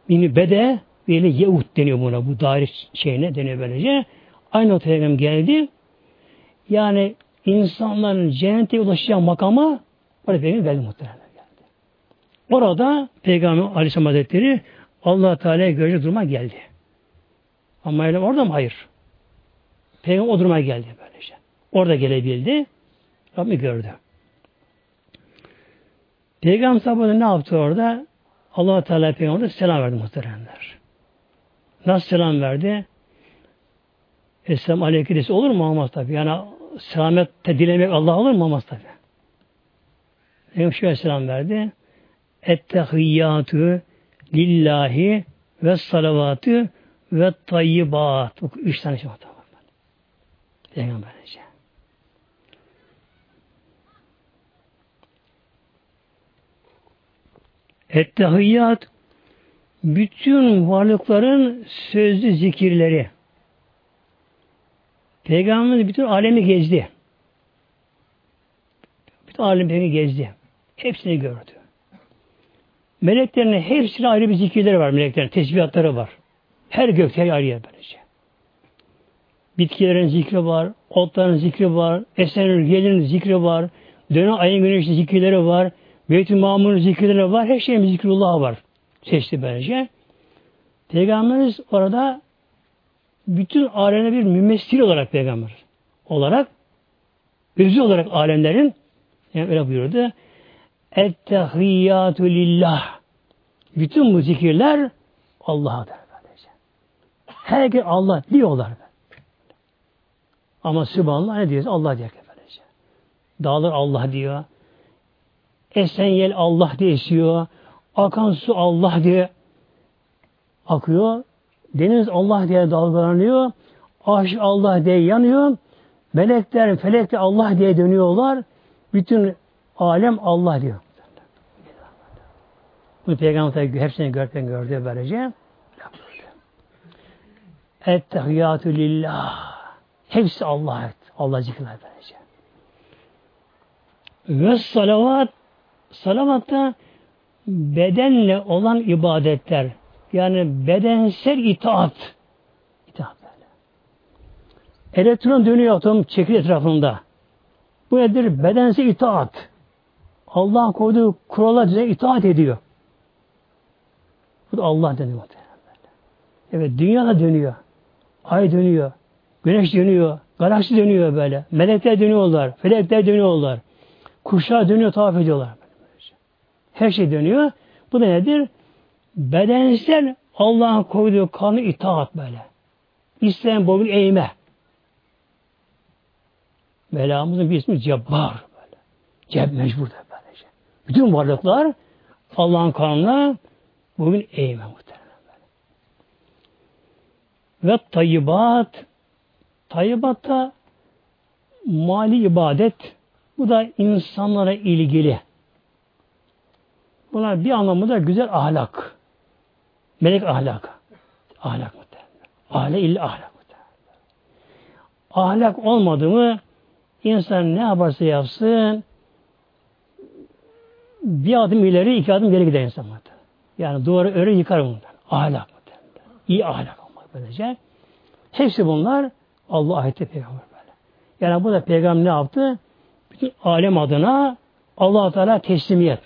Bini bede böyle Yehud deniyor buna. Bu daire şeyine deniyor böylece. Aynı o peygamber geldi. Yani insanların cennete ulaşacağı makama orada peygamber geldi muhtemelen. Orada Peygamber Aleyhisselam Hazretleri allah Teala'ya görecek duruma geldi. Ama öyle orada mı? Hayır. Peygamber o duruma geldi böylece. Orada gelebildi. Rabbim gördü. Peygamber sahabı ne yaptı orada? allah Teala Peygamber'e selam verdi muhteremler. Nasıl selam verdi? Esselamu Aleyküm dese olur mu? Olmaz tabi. Yani selamette dilemek Allah olur mu? Olmaz tabi. Peygamber şöyle selam verdi. Ettehiyyatü lillahi ve salavatü ve tayyibat. Bu üç tane şey var. Peygamberce. Ettehiyyat bütün varlıkların sözlü zikirleri. Peygamberimiz bütün alemi gezdi. Bütün alemi gezdi. Hepsini gördü. Meleklerin hepsine ayrı bir zikirleri var meleklerin. Tesbihatları var. Her gökte ayrı yer böylece. Bitkilerin zikri var, otların zikri var, eserin, gelenin zikri var, dönen ayın güneşin zikirleri var, Beyt-i Mamur'un zikirleri var, her şeyin zikrullah var. Seçti böylece. Peygamberimiz orada bütün alemde bir mümessil olarak peygamber olarak özü olarak alemlerin yani öyle buyurdu. Ettehiyyatü lillah. Bütün bu zikirler Allah'a der böylece. Herkes Allah diyorlar. Ama Sübhanallah ne diyoruz? Allah diyor böylece. Dağlar Allah diyor. Esen yel Allah diye esiyor. Akan su Allah diye akıyor. Deniz Allah diye dalgalanıyor. Aş Allah diye yanıyor. Melekler, felekler Allah diye dönüyorlar. Bütün alem Allah diyor. Bu peygamber hepsini görken gördü böylece. Ettehiyyatü lillah. Hepsi Allah'a et. Allah zikirler böylece. Ve salavat salavat da bedenle olan ibadetler. Yani bedensel itaat. İtaat böyle. Elektron dönüyor atom çekil etrafında. Bu nedir? Bedensel itaat. Allah koyduğu kurala düzene itaat ediyor. Bu da Allah deniyor. Evet dünya da dönüyor. Ay dönüyor. Güneş dönüyor. Galaksi dönüyor böyle. Melekler dönüyorlar. Felekler dönüyorlar. Kuşlar dönüyor, tavaf ediyorlar. Her şey dönüyor. Bu da nedir? Bedensel Allah'ın koyduğu kanı itaat böyle. İsteyen boyun eğme. Mevlamızın bir ismi Cebbar böyle. Ceb mecbur da böylece. Bütün varlıklar Allah'ın kanına boyun eğme muhtemelen. Ve tayyibat tayyibat da mali ibadet bu da insanlara ilgili. Bunlar bir anlamı da güzel ahlak. Melek ahlak. Ahlak muhtemelen. Ahle illa ahlak muhtemelen. Ahlak olmadı mı insan ne yaparsa yapsın bir adım ileri iki adım geri gider insan. Yani duvarı öre yıkar muhtemelen. Ahlak muhtemelen. İyi ahlak böylece. Hepsi bunlar Allah ayette peygamber böyle. Yani bu da peygamber ne yaptı? bütün alem adına allah Teala teslimiyet.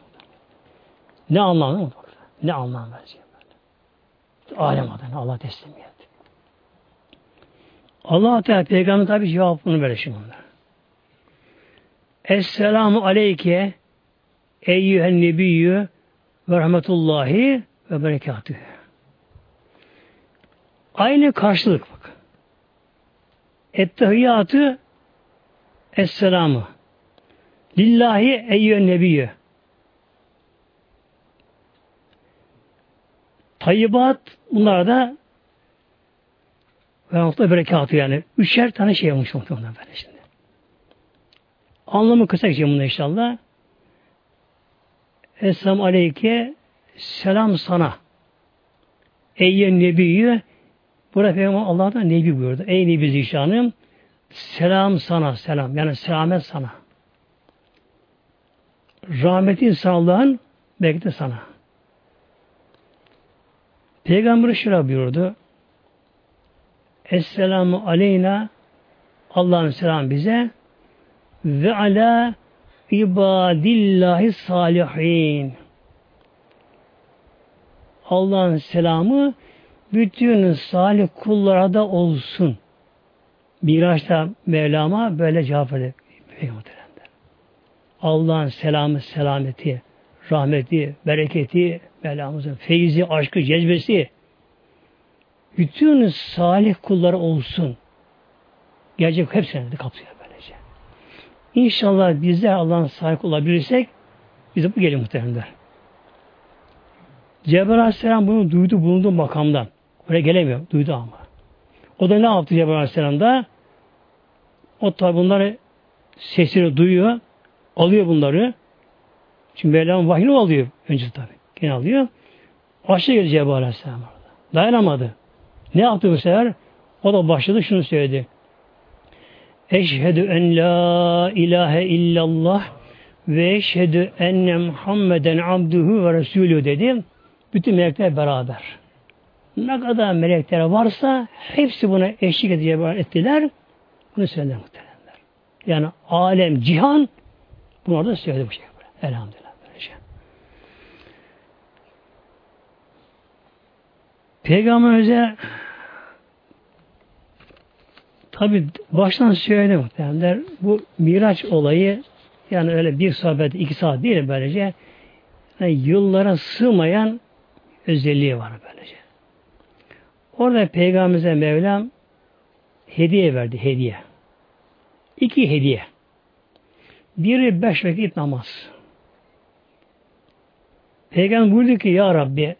Ne anlamı? Ne anlam verecek? Alem adına Allah teslimiyet. Allah Teala peygamber tabi cevabını verir şimdi bunlar. Esselamu aleyke eyyühen nebiyyü ve rahmetullahi ve berekatühü. Aynı karşılık bak. Ettehiyyatı Esselamı. Lillahi eyyühen nebiyyü. Tayyibat bunlar da ve hafta berekatı yani. Üçer tane şey olmuş muhtemelen böyle şimdi. Anlamı kısa geçeyim bunu inşallah. Esselamu aleyke selam sana. Eyye nebiyyü Burada Peygamber Allah'tan nebi buyurdu. Ey nebi zişanım selam sana selam. Yani selamet sana. Rahmetin Allah'ın belki sana. Peygamber şöyle buyurdu. Esselamu aleyna Allah'ın selam bize ve ala ibadillahi salihin. Allah'ın selamı bütün salih kullara da olsun. Miraç'ta Mevlam'a böyle cevap verdi. Allah'ın selamı, selameti, rahmeti, bereketi, Mevlamızın feyzi, aşkı, cezbesi bütün salih kulları olsun. Gelecek hepsini de kapsıyor böylece. İnşallah bizler Allah'ın sahip olabilirsek bize bu gelir muhtemelen. Cebrail Aleyhisselam bunu duydu bulunduğu makamdan. Oraya gelemiyor. Duydu ama. O da ne yaptı Cebrail Aleyhisselam? O tabi bunları sesini duyuyor. Alıyor bunları. Çünkü Mevlam vahyini alıyor. Önce tabi. Gene alıyor. Aşağı geldi Cebrail Aleyhisselam orada. Dayanamadı. Ne yaptı bu sefer? O da başladı şunu söyledi. Eşhedü en la ilahe illallah ve eşhedü enne Muhammeden abduhu ve resulü dedi. Bütün melekler beraber. Ne kadar melekler varsa hepsi buna eşlik edeceği ettiler. Bunu söylediler muhtemelenler. Yani alem, cihan bunu orada söyledi bu şey. Elhamdülillah. Böylece. Peygamberimize tabi baştan söyledi muhtemelenler. Bu Miraç olayı yani öyle bir saat, iki saat değil böylece yani yıllara sığmayan özelliği var böylece. Orada Peygamberimize Mevlam hediye verdi, hediye. İki hediye. Biri beş vakit namaz. Peygamber buyurdu ki Ya Rabbi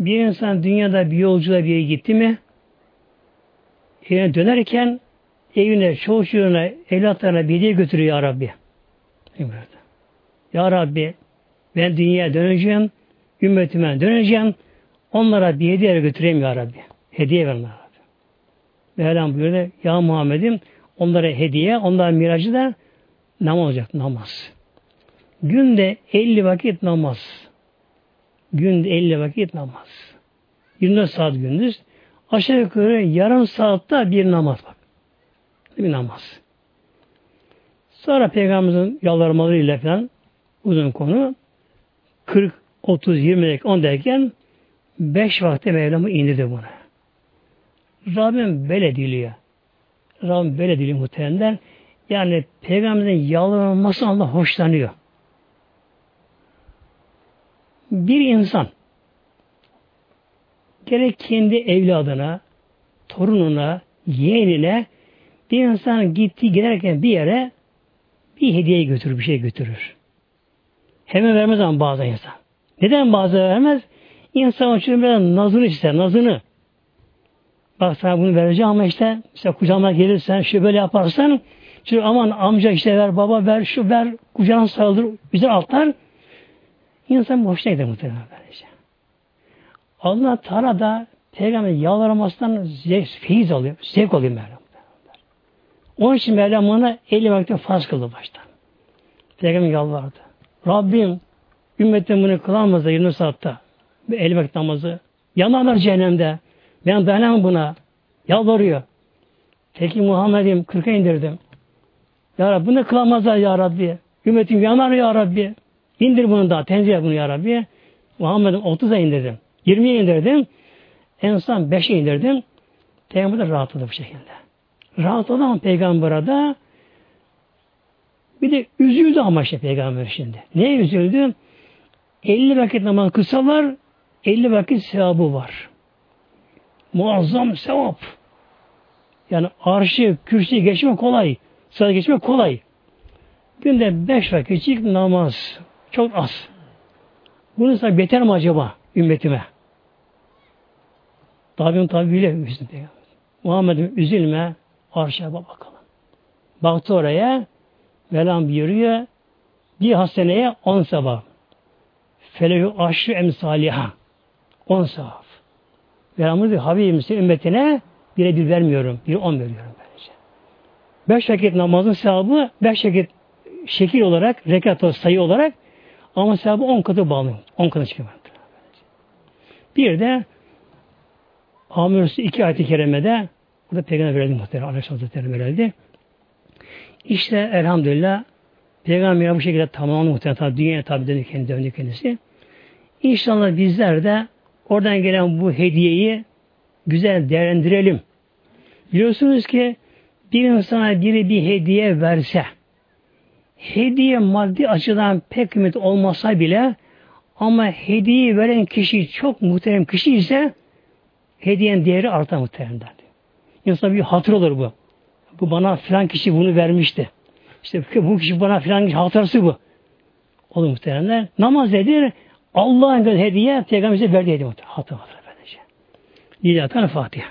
bir insan dünyada bir yolculuğa bir yere gitti mi evine dönerken evine, çocuğuna, evlatlarına bir hediye götürüyor Ya Rabbi. Ya Rabbi ben dünyaya döneceğim, ümmetime döneceğim, onlara bir hediye götüreyim Ya Rabbi. Hediye verin Ya Rabbi. Mevlam buyurdu, Ya Muhammed'im onlara hediye, onların miracı da namaz olacak, namaz. Günde 50 vakit namaz. Günde 50 vakit namaz. 24 saat gündüz. Aşağı yukarı yarım saatte bir namaz bak. Bir namaz. Sonra Peygamberimizin yalvarmalarıyla falan uzun konu 40, 30, 20, 10 derken 5 vakte Mevlam'ı indirdi buna. Rabbim böyle diliyor. Rabbim böyle diliyor muhtemelen. Yani Peygamberin yalvarılması Allah hoşlanıyor. Bir insan gerek kendi evladına, torununa, yeğenine bir insan gitti giderken bir yere bir hediye götürür, bir şey götürür. Hemen vermez ama bazı insan. Neden bazı vermez? İnsan için biraz nazını ister, nazını. Bak sana bunu vereceğim ama işte işte kucağıma gelirsen şu böyle yaparsan şu aman amca işte ver, baba ver, şu ver, kucağına sarılır, güzel altlar. İnsan hoşuna gider muhtemelen böylece. Allah Teala da Peygamber yalvarmasından zevk, feyiz alıyor, zevk alıyor Mevlam. Onun için Mevlam ona 50 vakti farz kıldı baştan. Peygamber yalvardı. Rabbim ümmetten bunu kılamaz da 20 saatte. 50 vakit namazı. Yanarlar cehennemde. Ben dayanamam buna. Yalvarıyor. Peki Muhammed'im 40'a indirdim. Ya Rabbi bunu kılamazlar Ya Rabbi. Ümmetim yanar Ya Rabbi. İndir bunu da tenzih bunu Ya Rabbi. Muhammed'in 30'a indirdim. 20'ye indirdim. En son 5'e indirdim. Peygamber rahatladı bu şekilde. Rahatladı ama peygamber de bir de üzüldü ama işte peygamber şimdi. Neye üzüldü? 50 vakit namaz kısalar 50 vakit sevabı var. Muazzam sevap. Yani arşı, kürsüyü geçmek kolay. Sıra geçmek kolay. Günde beş vakitçik namaz. Çok az. Bunu sana beter mi acaba ümmetime? Tabi tabi bile üzüldü. Muhammed'im üzülme. Arşa bakalım. Baktı oraya. Velam buyuruyor. Bir haseneye on sabah. Felehu aşrı emsaliha. On sevap. Velhamur diyor Habibimsin ümmetine bire bir vermiyorum. Bir on veriyorum böylece. Beş vakit namazın sevabı beş vakit şekil olarak, rekat sayı olarak ama sevabı on katı bağlı. On katı çıkıyor. Bir de Amirüsü iki ayet-i kerimede bu da peygamber verildi muhtemelen. Aleyhisselatü Vesselam verildi. İşte elhamdülillah peygamber bu şekilde tamamlandı muhtemelen. Tabi dünyaya tabi döndü, kendi döndü kendisi. İnşallah bizler de oradan gelen bu hediyeyi güzel değerlendirelim. Biliyorsunuz ki bir insana biri bir hediye verse, hediye maddi açıdan pek kıymet olmasa bile ama hediye veren kişi çok muhterem kişi ise hediyenin değeri artar muhteremden. İnsan bir hatır olur bu. Bu bana filan kişi bunu vermişti. İşte bu kişi bana filan kişi hatırası bu. Olur muhteremler. Namaz nedir? Allah'ın hediye Peygamber'e verdiği hediye. Hatır hatır böylece. Lillahi Fatiha.